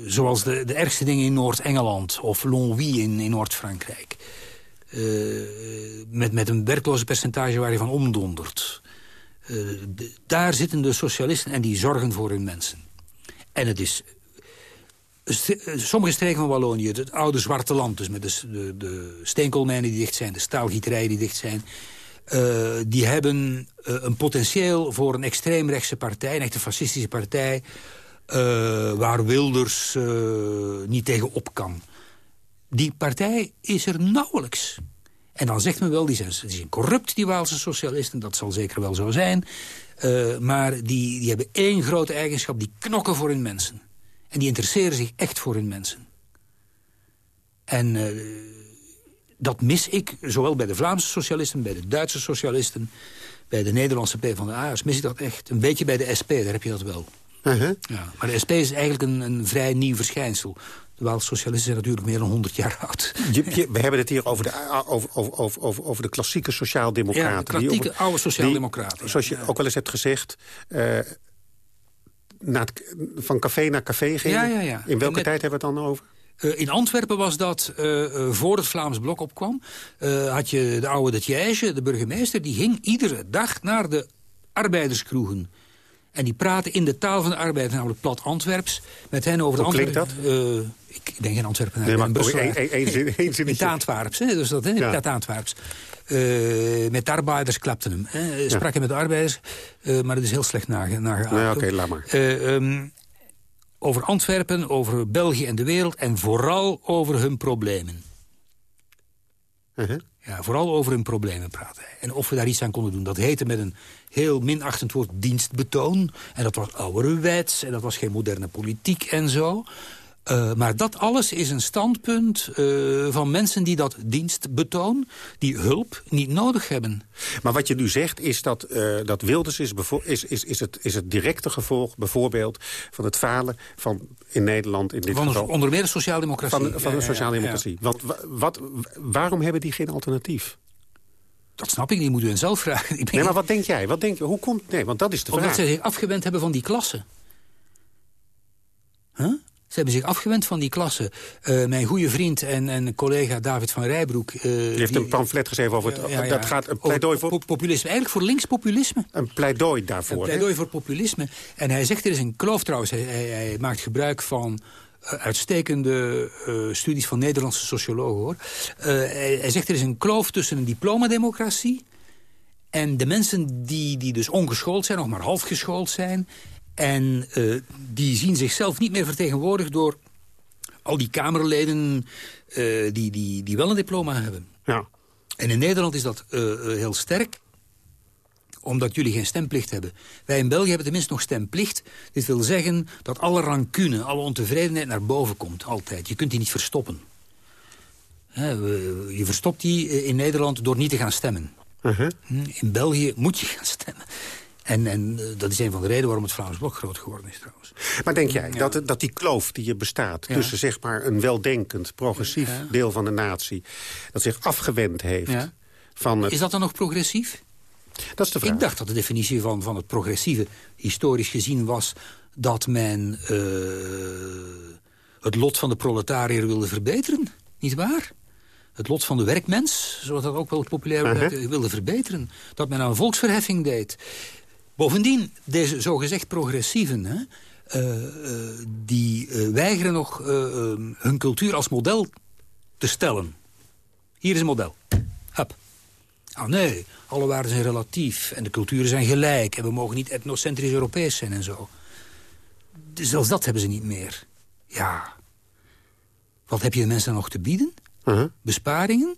zoals de, de ergste dingen in Noord-Engeland of Longwy in, in Noord-Frankrijk. met, met een percentage waar je van omdondert. daar zitten de socialisten en die zorgen voor hun mensen. En het is sommige streken van Wallonië, het oude zwarte land... dus met de, de, de steenkoolmijnen die dicht zijn, de staalgieterijen die dicht zijn... Uh, die hebben uh, een potentieel voor een extreemrechtse partij... een echte fascistische partij... Uh, waar Wilders niet tegen op kan. Die partij is er nauwelijks. En dan zegt men wel, die zijn, die zijn corrupt, die Waalse socialisten. Dat zal zeker wel zo zijn. maar die, die hebben één grote eigenschap. Die knokken voor hun mensen. En die interesseren zich echt voor hun mensen. En dat mis ik, zowel bij de Vlaamse socialisten... bij de Duitse socialisten, bij de Nederlandse PvdA'ers... mis ik dat echt. Een beetje bij de SP, daar heb je dat wel. Uh -huh. ja, maar de SP is eigenlijk een, een vrij nieuw verschijnsel. Terwijl socialisten zijn natuurlijk meer dan 100 jaar oud. Je, we hebben het hier over de, over, over, over, over de klassieke sociaaldemocraten. Ja, de klassieke oude sociaaldemocraten. Zoals je ook wel eens hebt gezegd... Uh, naar van café naar café ging. Ja, ja, ja. In welke tijd hebben we het dan over? Uh, in Antwerpen was dat, uh, uh, voor het Vlaams Blok opkwam... had je de oude de de burgemeester... die ging iedere dag naar de arbeiderskroegen. En die praten in de taal van de arbeid, namelijk plat Antwerps... met hen over Hoe de klinkt dat? ik ben geen Antwerpenaar, nee, maar een Brusselaar. Een, een, een, in Antwerps, hè, dus dat, hè, ja. Antwerps. Uh, met de arbeiders klapte hem. Hè. Sprak ja. met de arbeiders, uh, maar het is heel slecht. Nage nee, Oké, okay, laat maar. Uh, um, over Antwerpen, over België en de wereld... en vooral over hun problemen. -huh. Ja, vooral over hun problemen praten. En of we daar iets aan konden doen. Dat heette met een heel minachtend woord dienstbetoon. En dat was ouderwets en dat was geen moderne politiek en zo. Uh, maar dat alles is een standpunt uh, van mensen die dat dienstbetoon... die hulp niet nodig hebben. Maar wat je nu zegt is dat, uh, dat Wilders is, is, is, is, het, is het directe gevolg... bijvoorbeeld van het falen van in Nederland in dit van geval... Onder meer de sociaaldemocratie. Van, van de sociaaldemocratie. Ja, ja. Want wat, waarom hebben die geen alternatief? Dat snap ik, die moet u hen zelf vragen. Ik nee, maar wat denk jij? Wat denk je? Hoe komt... Nee, want dat is de vraag. Omdat ze zich afgewend hebben van die klasse. Huh? Ze hebben zich afgewend van die klasse. Uh, mijn goede vriend en, en collega David van Rijbroek... Uh, die heeft een pamflet geschreven over het... Ja, ja, dat gaat een pleidooi voor... populisme, eigenlijk voor linkspopulisme. Een pleidooi daarvoor. Een pleidooi voor populisme. En hij zegt, er is een kloof trouwens. Hij, hij, hij maakt gebruik van uh, uitstekende uh, studies van Nederlandse sociologen. hoor. Uh, hij, hij, zegt, er is een kloof tussen een diplomademocratie... en de mensen die, die dus ongeschoold zijn, nog maar half geschoold zijn... En uh, die zien zichzelf niet meer vertegenwoordigd door al die Kamerleden uh, die, die, die wel een diploma hebben. Ja. En in Nederland is dat uh, heel sterk omdat jullie geen stemplicht hebben. Wij in België hebben tenminste nog stemplicht. Dit wil zeggen dat alle rancune, alle ontevredenheid naar boven komt. Altijd. Je kunt die niet verstoppen. Je verstopt die in Nederland door niet te gaan stemmen. Uh -huh. In België moet je gaan stemmen. En, en dat is een van de redenen waarom het Vlaams Blok groot geworden is trouwens. Maar denk jij ja. dat, dat die kloof die er bestaat... Ja. tussen zeg maar een weldenkend, progressief ja. deel van de natie... dat zich afgewend heeft van het... Is dat dan nog progressief? Dat is de vraag. Ik dacht dat de definitie van, van het progressieve historisch gezien was... dat men uh, het lot van de proletariër wilde verbeteren. Niet waar? het lot van de werkmens, zoals dat ook wel populair uh -huh. wilde verbeteren. Dat men aan een volksverheffing deed. Bovendien, deze zogezegd progressieven... Hè, uh, uh, die uh, weigeren nog hun cultuur als model te stellen. Hier is een model. Hup. Ah nee, alle waarden zijn relatief en de culturen zijn gelijk... en we mogen niet etnocentrisch Europees zijn en zo. Dus zelfs dat hebben ze niet meer. Ja. Wat heb je de mensen nog te bieden? -huh. Besparingen?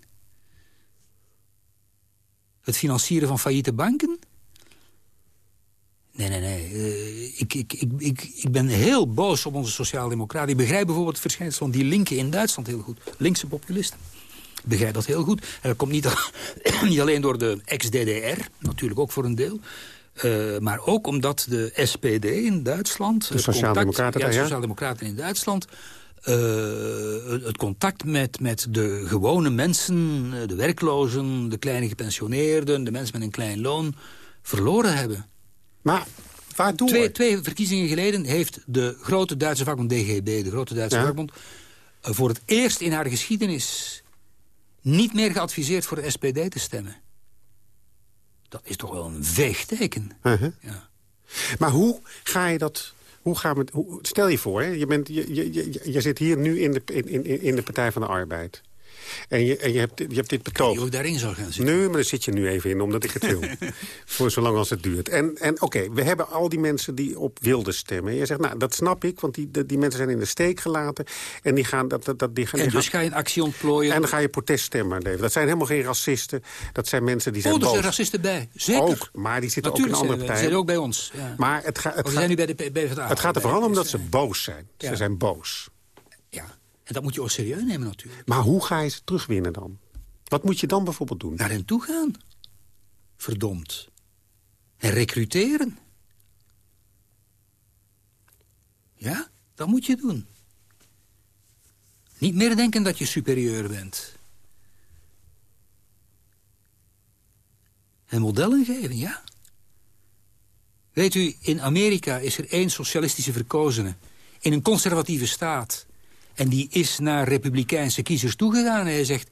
Het financieren van failliete banken? Nee, nee, nee. Uh, ik, ik, ik, ik, ik ben heel boos op onze sociaaldemocraten. Ik begrijp bijvoorbeeld het verschijnsel van die linken in Duitsland heel goed. Linkse populisten. Ik begrijp dat heel goed. En dat komt niet, al, niet alleen door de ex-DDR, natuurlijk ook voor een deel... Uh, maar ook omdat de SPD in Duitsland... De Sociaaldemocraten, ja, de Sociaaldemocraten in Duitsland... Uh, het contact met, met de gewone mensen, de werklozen... de kleine gepensioneerden, de mensen met een klein loon... verloren hebben. Maar Waardoor? Twee, twee verkiezingen geleden heeft de grote Duitse vakbond DGB... de grote Duitse Ja. vakbond... eh, voor het eerst in haar geschiedenis... niet meer geadviseerd voor de SPD te stemmen. Dat is toch wel een veegteken. Uh-huh. Ja. Maar hoe ga je dat... Hoe gaan we, hoe, stel je voor, hè, je, bent, je, je, je, je zit hier nu in de, in, in, in de Partij van de Arbeid. En je, en je, hebt, je hebt dit Die betoog. ook daarin zou gaan zitten. Nu, maar daar zit je nu even in, omdat ik het wil. Voor zolang als het duurt. En, en oké, we hebben al die mensen die op wilde stemmen. Je zegt, nou, dat snap ik, want die, die, die mensen zijn in de steek gelaten. En die gaan... Dat, dat, dat, die gaan, En die dus gaan- ga je een actie ontplooien. en dan ga je proteststemmen. Dat zijn helemaal geen racisten. Dat zijn mensen die zijn oh, er zijn boos. racisten bij. Zeker. Ook, maar die zitten Natuurlijk ook in andere er- partijen. zijn er ook bij ons. Ja. Maar het, ga, het, Oh, gaat, zijn nu bij de P- PvdA. het gaat er bij vooral om dat ze boos zijn. Ja. Ze zijn boos. En dat moet je ook serieus nemen natuurlijk. Maar hoe ga je ze terugwinnen dan? Wat moet je dan bijvoorbeeld doen? Naar hen toe gaan. Verdomd. En recruteren. Ja, dat moet je doen. Niet meer denken dat je superieur bent. En modellen geven, ja. Weet u, in Amerika is er één socialistische verkozene... in een conservatieve staat. En die is naar republikeinse kiezers toegegaan. En hij zegt,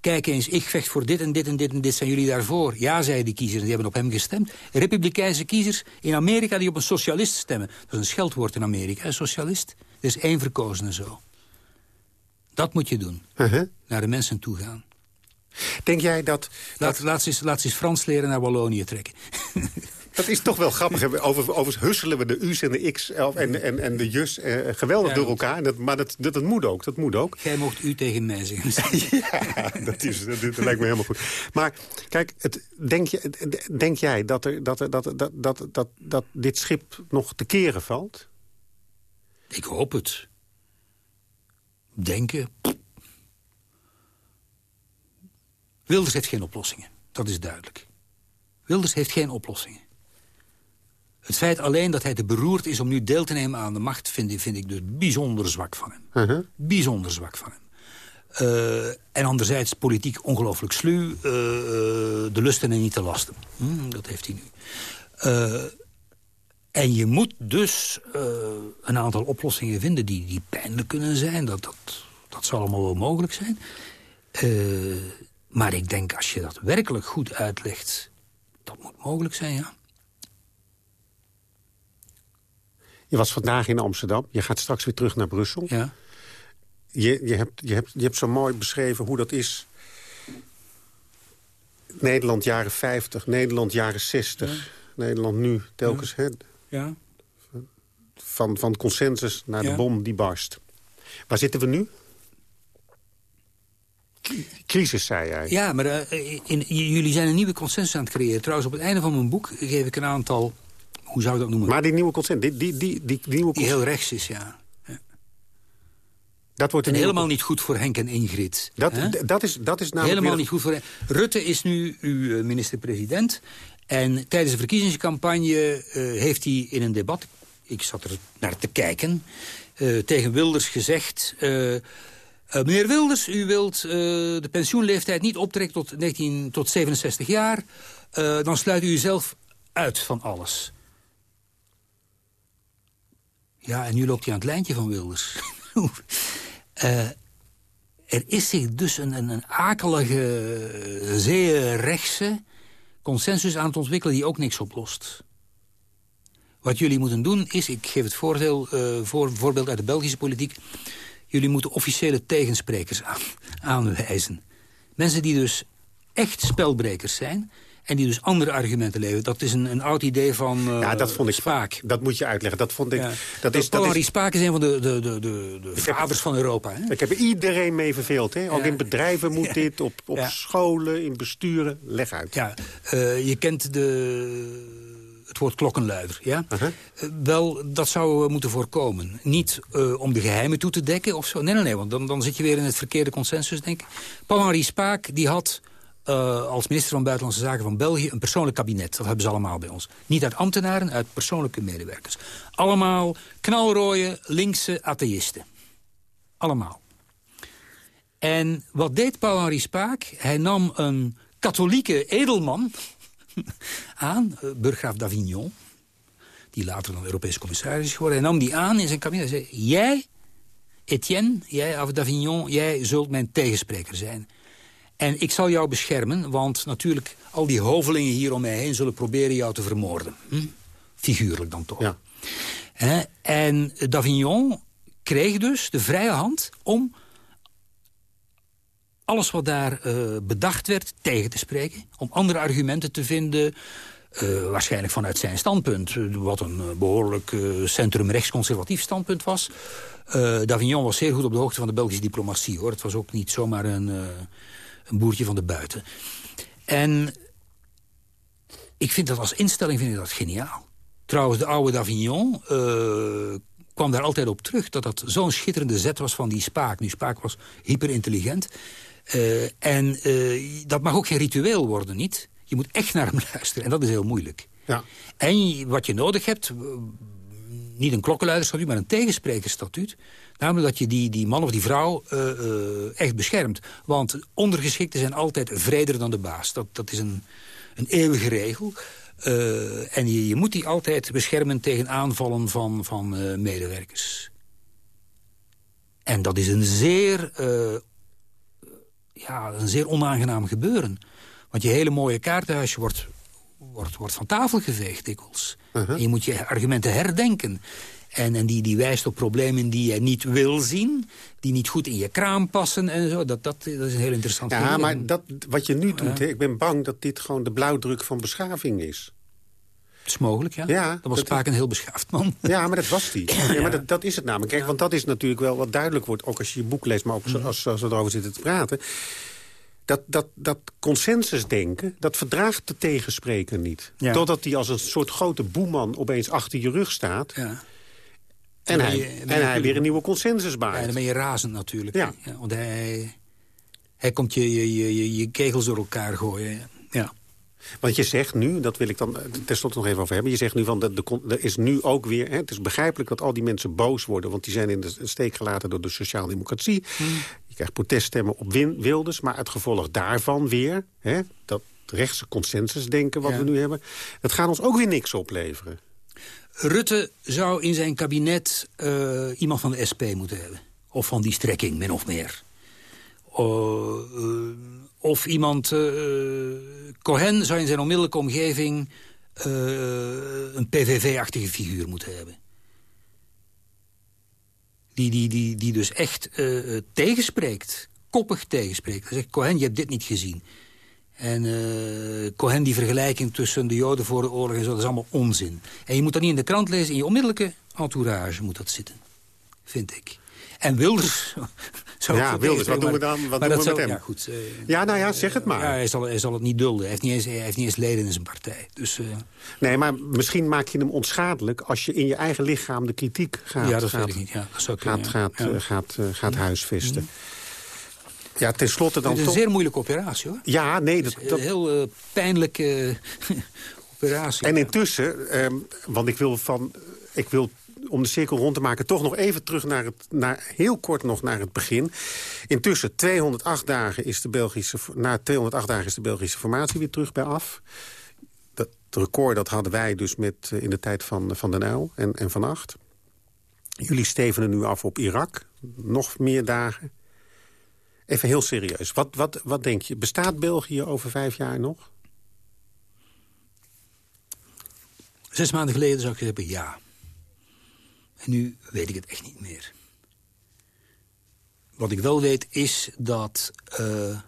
kijk eens, ik vecht voor dit en dit en dit en dit. Zijn jullie daarvoor? Ja, zeiden die kiezers, en die hebben op hem gestemd. Republikeinse kiezers in Amerika die op een socialist stemmen. Dat is een scheldwoord in Amerika, een socialist. Er is één verkozene zo. Dat moet je doen. Uh-huh. Naar de mensen toe gaan. Denk jij dat... Laat, laat, ze eens, laat ze eens Frans leren naar Wallonië trekken. Dat is toch wel grappig. Over, overigens husselen we de U's en de X en, en, en de Jus eh, geweldig Ja, door elkaar. Dat, maar dat, dat, dat moet ook. Dat moet ook. Jij mocht u tegen mij zeggen. ja, dat, is, dat, dat lijkt me helemaal goed. Maar kijk, het, denk, je, denk jij dat, er, dat, er, dat, dat, dat, dat, dat dit schip nog te keren valt? Ik hoop het. Denken. Wilders heeft geen oplossingen. Dat is duidelijk. Wilders heeft geen oplossingen. Het feit alleen dat hij te beroerd is om nu deel te nemen aan de macht... vind ik, vind ik dus bijzonder zwak van hem. Uh-huh. Bijzonder zwak van hem. Eh, en anderzijds politiek ongelooflijk sluw. eh, eh, de lusten en niet de lasten. Hm, dat heeft hij nu. En je moet dus een aantal oplossingen vinden die, die pijnlijk kunnen zijn. Dat, dat, dat zal allemaal wel mogelijk zijn. Maar ik denk als je dat werkelijk goed uitlegt... dat moet mogelijk zijn, ja. Je was vandaag in Amsterdam. Je gaat straks weer terug naar Brussel. ja. Je, je, hebt, je, hebt, je hebt zo mooi beschreven hoe dat is. Nederland jaren 50, Nederland jaren 60. Nederland nu telkens. Hè, ja. van, van consensus naar de Ja. bom die barst. Waar zitten we nu? Crisis, zei jij. Ja, maar eh, in, jullie zijn een nieuwe consensus aan het creëren. Trouwens, op het einde van mijn boek geef ik een aantal... Hoe zou je dat noemen? Maar die nieuwe consensus, die, die, die, die, die nieuwe die heel rechts is, ja. dat wordt En nieuwe helemaal niet goed voor Henk en Ingrid. Dat, dat, is, dat is namelijk Helemaal weer- niet goed voor. Rutte is nu uw eh, minister-president. En tijdens de verkiezingscampagne eh, heeft hij in een debat... ik zat er naar te kijken... eh, tegen Wilders gezegd... eh, meneer Wilders, u wilt de pensioenleeftijd niet optrekken tot, 19, tot 67 jaar. Dan sluit u uzelf uit van alles. Ja, en nu loopt hij aan het lijntje van Wilders. Eh, er is zich dus een, akelige, zeer rechtse consensus aan het ontwikkelen die ook niks oplost. Wat jullie moeten doen is, ik geef het voordeel, eh, voor, voorbeeld uit de Belgische politiek... jullie moeten officiële tegensprekers aan, aanwijzen. Mensen die dus echt spelbrekers zijn... en die dus andere argumenten leveren. Dat is een, een oud idee van eh, Ja, dat vond ik Spaak. Dat moet je uitleggen. Dat vond ik. Ja. Dat is, Paul dat is, Spaak is een van de, de, de, de, de vaders van Europa. Hè? ik heb er iedereen mee verveeld. Hè? Ook Ja. in bedrijven moet dit, op, op scholen, in besturen. Leg uit. Ja, eh, je kent de, het woord klokkenluider, ja? Uh-huh. Eh, wel, dat zouden we moeten voorkomen. Niet eh, om de geheimen toe te dekken of zo. Nee, nee, nee, want dan, dan zit je weer in het verkeerde consensus, denk ik. Paul-Henri Spaak, die had eh, als minister van Buitenlandse Zaken van België... een persoonlijk kabinet. Dat hebben ze allemaal bij ons. Niet uit ambtenaren, uit persoonlijke medewerkers. Allemaal knalrooie, linkse atheïsten. Allemaal. En wat deed Paul-Henri Spaak? Hij nam een katholieke edelman aan, eh, burggraaf d'Avignon... die later dan Europese commissaris is geworden. Hij nam die aan in zijn kabinet en zei... jij, Etienne, jij, of d'Avignon, jij zult mijn tegenspreker zijn. En ik zal jou beschermen, want natuurlijk... al die hovelingen hier om mij heen zullen proberen jou te vermoorden. Hm? Figuurlijk dan toch. Ja. En d'Avignon kreeg dus de vrije hand om alles wat daar uh, bedacht werd tegen te spreken. Om andere argumenten te vinden. Uh, waarschijnlijk vanuit zijn standpunt. Wat een uh, behoorlijk centrum-rechtsconservatief standpunt was. Davignon was zeer goed op de hoogte van de Belgische diplomatie. hoor. Het was ook niet zomaar een, een boertje van de buiten. En ik vind dat als instelling vind ik dat geniaal. Trouwens, de oude Davignon kwam daar altijd op terug... dat dat zo'n schitterende zet was van die Spaak. Nu, Spaak was hyperintelligent. Uh, en uh, dat mag ook geen ritueel worden, niet? Je moet echt naar hem luisteren en dat is heel moeilijk. Ja. En wat je nodig hebt, niet een klokkenluiderstatuut, maar een tegensprekerstatuut. Namelijk dat je die, die man of die vrouw uh, echt beschermt. Want ondergeschikten zijn altijd vreder dan de baas. Dat, dat is een, een eeuwige regel. en je, je moet die altijd beschermen tegen aanvallen van, van medewerkers. En dat is een zeer ja, een zeer onaangenaam gebeuren. Want je hele mooie kaartenhuisje wordt, wordt, wordt van tafel geveegd dikwijls. Uh en je moet je argumenten herdenken. En, en die, die wijst op problemen die je niet wil zien. Die niet goed in je kraam passen en zo. Dat, dat, dat is een heel interessant Ja, maar dat, wat je nu doet, ik ben bang dat dit gewoon de blauwdruk van beschaving is. Dat is mogelijk, ja. ja dat was vaak een heel beschaafd man. Ja, maar dat was die. Ja, maar dat, dat is het namelijk. Kijk, want dat is natuurlijk wel wat duidelijk wordt... ook als je je boek leest, maar ook mhm. als, als we erover zitten te praten... Dat, dat, dat consensusdenken, dat verdraagt de tegenspreker niet. Totdat hij als een soort grote boeman opeens achter je rug staat... Ja. En, hij, en hij weer een nieuwe consensus baart. Ja, dan ben je razend natuurlijk. Ja. want hij, hij komt je, je, je, je kegels door elkaar gooien. Ja. Want je zegt nu, dat wil ik dan tenslotte nog even over hebben... je zegt nu van, de, de, er is nu ook weer... Hè, het is begrijpelijk dat al die mensen boos worden... want die zijn in de steek gelaten door de sociaaldemocratie. Hmm. Je krijgt proteststemmen op Wilders, maar het gevolg daarvan weer... Hè, dat rechtse consensusdenken wat we nu hebben... dat gaat ons ook weer niks opleveren. Rutte zou in zijn kabinet uh, iemand van de SP moeten hebben. Of van die strekking, min of meer. Uh, uh, of iemand... Uh, Cohen zou in zijn onmiddellijke omgeving... Uh, een PVV-achtige figuur moeten hebben. Die, die, die, die dus echt uh, tegenspreekt. Koppig tegenspreekt. Hij zegt, Cohen, je hebt dit niet gezien. En uh, Cohen, die vergelijking tussen de Joden voor de oorlog en zo, dat is allemaal onzin. En je moet dat niet in de krant lezen, in je onmiddellijke entourage moet dat zitten. Vind ik. En Wilders... ja, Wilders, wat doen we dan? Wat doen we met hem? Ja, goed, uh, ja, nou ja, zeg het maar. Ja, hij, zal, hij zal het niet dulden. Hij heeft niet eens, hij heeft niet eens leden in zijn partij. Dus, uh, nee, maar misschien maak je hem onschadelijk... als je in je eigen lichaam de kritiek gaat, ja, dat gaat, weet ik niet. Ja, dat zou gaat, gaat, ja. uh, gaat, gaat huisvesten. Mm. Ja, tenslotte dan Het is een zeer moeilijke operatie, hoor. Ja, nee. Dat, dat... Een heel pijnlijke operatie. En intussen, um, want ik wil van... Ik wil om de cirkel rond te maken, toch nog even terug naar het, naar, heel kort nog naar het begin. Intussen, 208 dagen is de Belgische, na 208 dagen is de Belgische formatie weer terug bij af. Dat record dat hadden wij dus met, in de tijd van, van Den Uyl en, en Van Acht. Jullie stevenen nu af op Irak. Nog meer dagen. Even heel serieus. Wat, wat, wat denk je? Bestaat België over vijf jaar nog? Zes maanden geleden zou ik zeggen ja. Nu weet ik het echt niet meer. Wat ik wel weet is dat... Uh,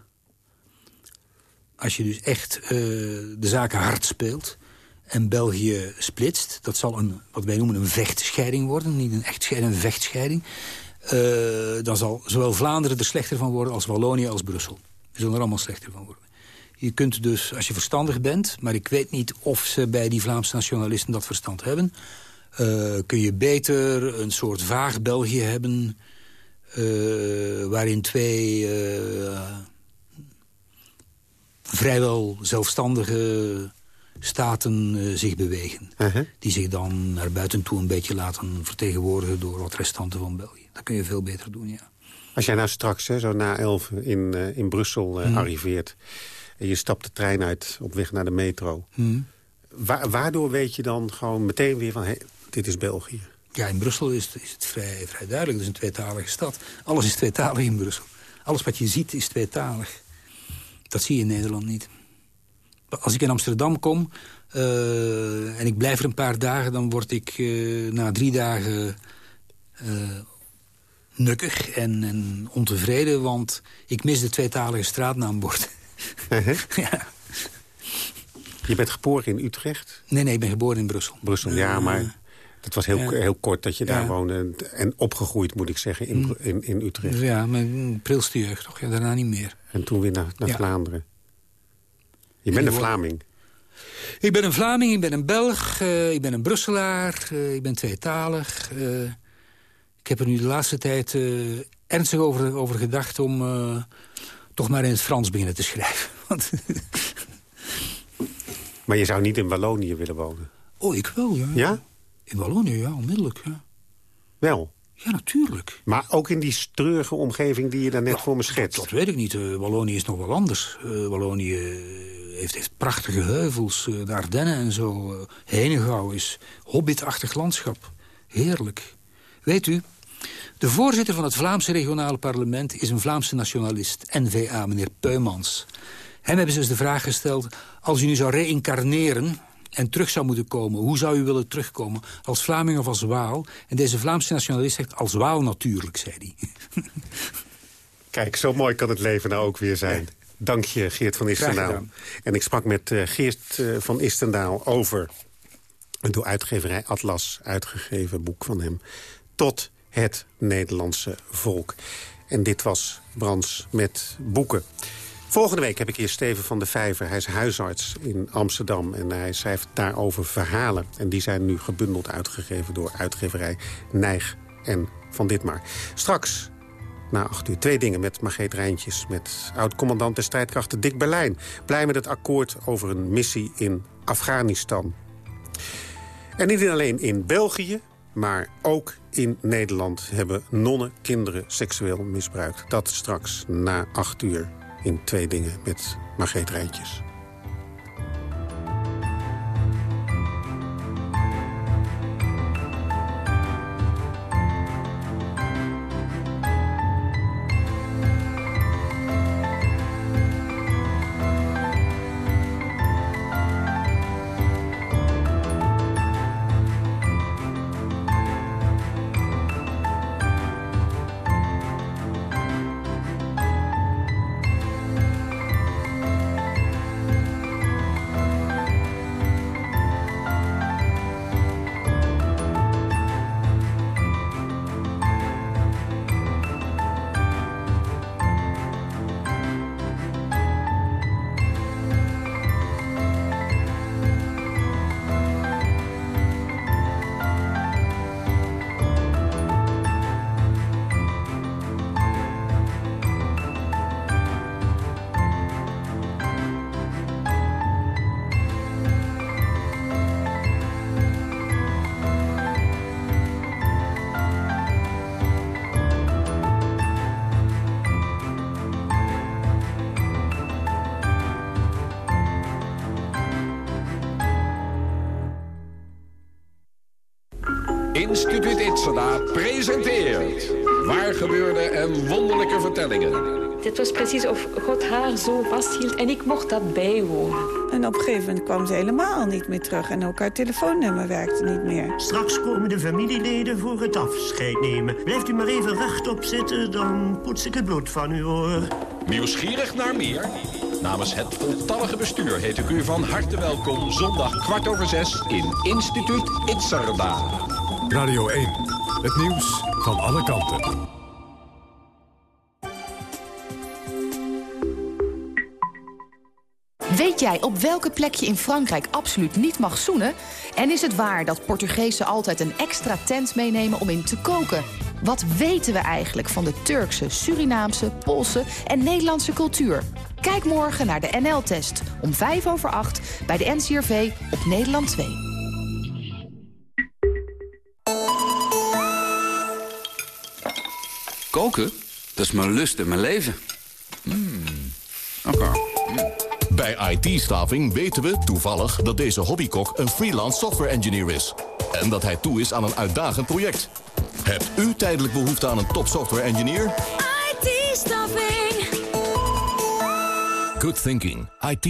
als je dus echt uh, de zaken hard speelt... en België splitst... dat zal een, wat wij noemen een vechtscheiding worden. Niet een echtscheiding, een vechtscheiding. Uh, dan zal zowel Vlaanderen er slechter van worden... als Wallonië als Brussel. We zullen er allemaal slechter van worden. Je kunt dus, als je verstandig bent... maar ik weet niet of ze bij die Vlaamse nationalisten dat verstand hebben... Uh, kun je beter een soort vaag België hebben... Uh, waarin twee uh, vrijwel zelfstandige staten zich bewegen. -huh. Die zich dan naar buiten toe een beetje laten vertegenwoordigen... door wat restanten van België. Dat kun je veel beter doen, ja. Als jij nou straks, hè, zo na elf in, in Brussel hmm. arriveert... en je stapt de trein uit op weg naar de metro... Hmm waardoor weet je dan gewoon meteen weer van... Hey, dit is België? Ja, in Brussel is het, is het vrij, vrij duidelijk. Het is een tweetalige stad. Alles is tweetalig in Brussel. Alles wat je ziet is tweetalig. Dat zie je in Nederland niet. Als ik in Amsterdam kom uh, en ik blijf er een paar dagen... dan word ik uh, na drie dagen uh, nukkig en, en, ontevreden... want ik mis de tweetalige straatnaambord. -huh. ja. Je bent geboren in Utrecht? Nee, nee, ik ben geboren in Brussel. Brussel, ja, maar het was heel, heel kort dat je daar woonde. En opgegroeid, moet ik zeggen, in, mm. in, in Utrecht. Ja, mijn prilste jeugd toch? Ja, daarna niet meer. En toen weer naar, naar Vlaanderen. Je bent een Vlaming. Ik ben een Vlaming, ik ben een Belg, uh, ik ben een Brusselaar, uh, ik ben tweetalig. Uh, ik heb er nu de laatste tijd ernstig over, over gedacht om toch maar in het Frans beginnen te schrijven. Want maar je zou niet in Wallonië willen wonen? Oh, ik wel, ja. Ja? In Wallonië, ja, onmiddellijk, ja. Wel? Ja, natuurlijk. Maar ook in die streurige omgeving die je daar net voor me schetst? Dat, weet ik niet. Uh, Wallonië is nog wel anders. Uh, Wallonië heeft, heeft prachtige heuvels, uh, de Ardennen en zo. Uh, Henegouw is hobbitachtig landschap. Heerlijk. Weet u, de voorzitter van het Vlaamse regionale parlement is een Vlaamse nationalist, NVA, meneer Peumans. Hem hebben ze dus de vraag gesteld... als u nu zou reïncarneren en terug zou moeten komen... hoe zou u willen terugkomen? Als Vlaming of als Waal? En deze Vlaamse nationalist zegt als Waal natuurlijk, zei hij. Kijk, zo mooi kan het leven nou ook weer zijn. Dank je, Geert van Istendaal. En ik sprak met uh, Geert uh, van Istendaal over... een door uitgeverij Atlas uitgegeven boek van hem... tot het Nederlandse volk. En dit was Brands met boeken. Volgende week heb ik hier Steven van de Vijver. Hij is huisarts in Amsterdam en hij schrijft daarover verhalen. En die zijn nu gebundeld uitgegeven door uitgeverij Nijg en Van Ditmar. Straks, na acht uur, twee dingen met Margreet Rijntjes... met oud-commandant der strijdkrachten Dick Berlijn. Blij met het akkoord over een missie in Afghanistan. En niet alleen in België, maar ook in Nederland... hebben nonnen kinderen seksueel misbruikt. Dat straks na acht uur in twee dingen met Margreet Rijntjes. Instituut Itzada presenteert... Waar gebeurde en wonderlijke vertellingen. Het was precies of God haar zo vasthield en ik mocht dat bijwonen. En op een gegeven moment kwam ze helemaal niet meer terug... en ook haar telefoonnummer werkte niet meer. Straks komen de familieleden voor het afscheid nemen. Blijft u maar even rechtop zitten, dan poets ik het bloed van uw oor. Nieuwsgierig naar meer? Namens het voltallige bestuur heet ik u van harte welkom... zondag kwart over zes in Instituut Itzerda. Radio 1, het nieuws van alle kanten. Weet jij op welke plek je in Frankrijk absoluut niet mag zoenen? En is het waar dat Portugezen altijd een extra tent meenemen om in te koken? Wat weten we eigenlijk van de Turkse, Surinaamse, Poolse en Nederlandse cultuur? Kijk morgen naar de NL-test om 5 over 8 bij de NCRV op Nederland 2. Koken, dat is mijn lust en mijn leven. Mm. Oké. Bij IT-staving weten we toevallig dat deze hobbykok een freelance software engineer is. En dat hij toe is aan een uitdagend project. Hebt u tijdelijk behoefte aan een top software engineer? IT-staffing. Good thinking. it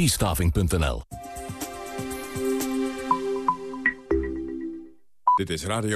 Dit is Radio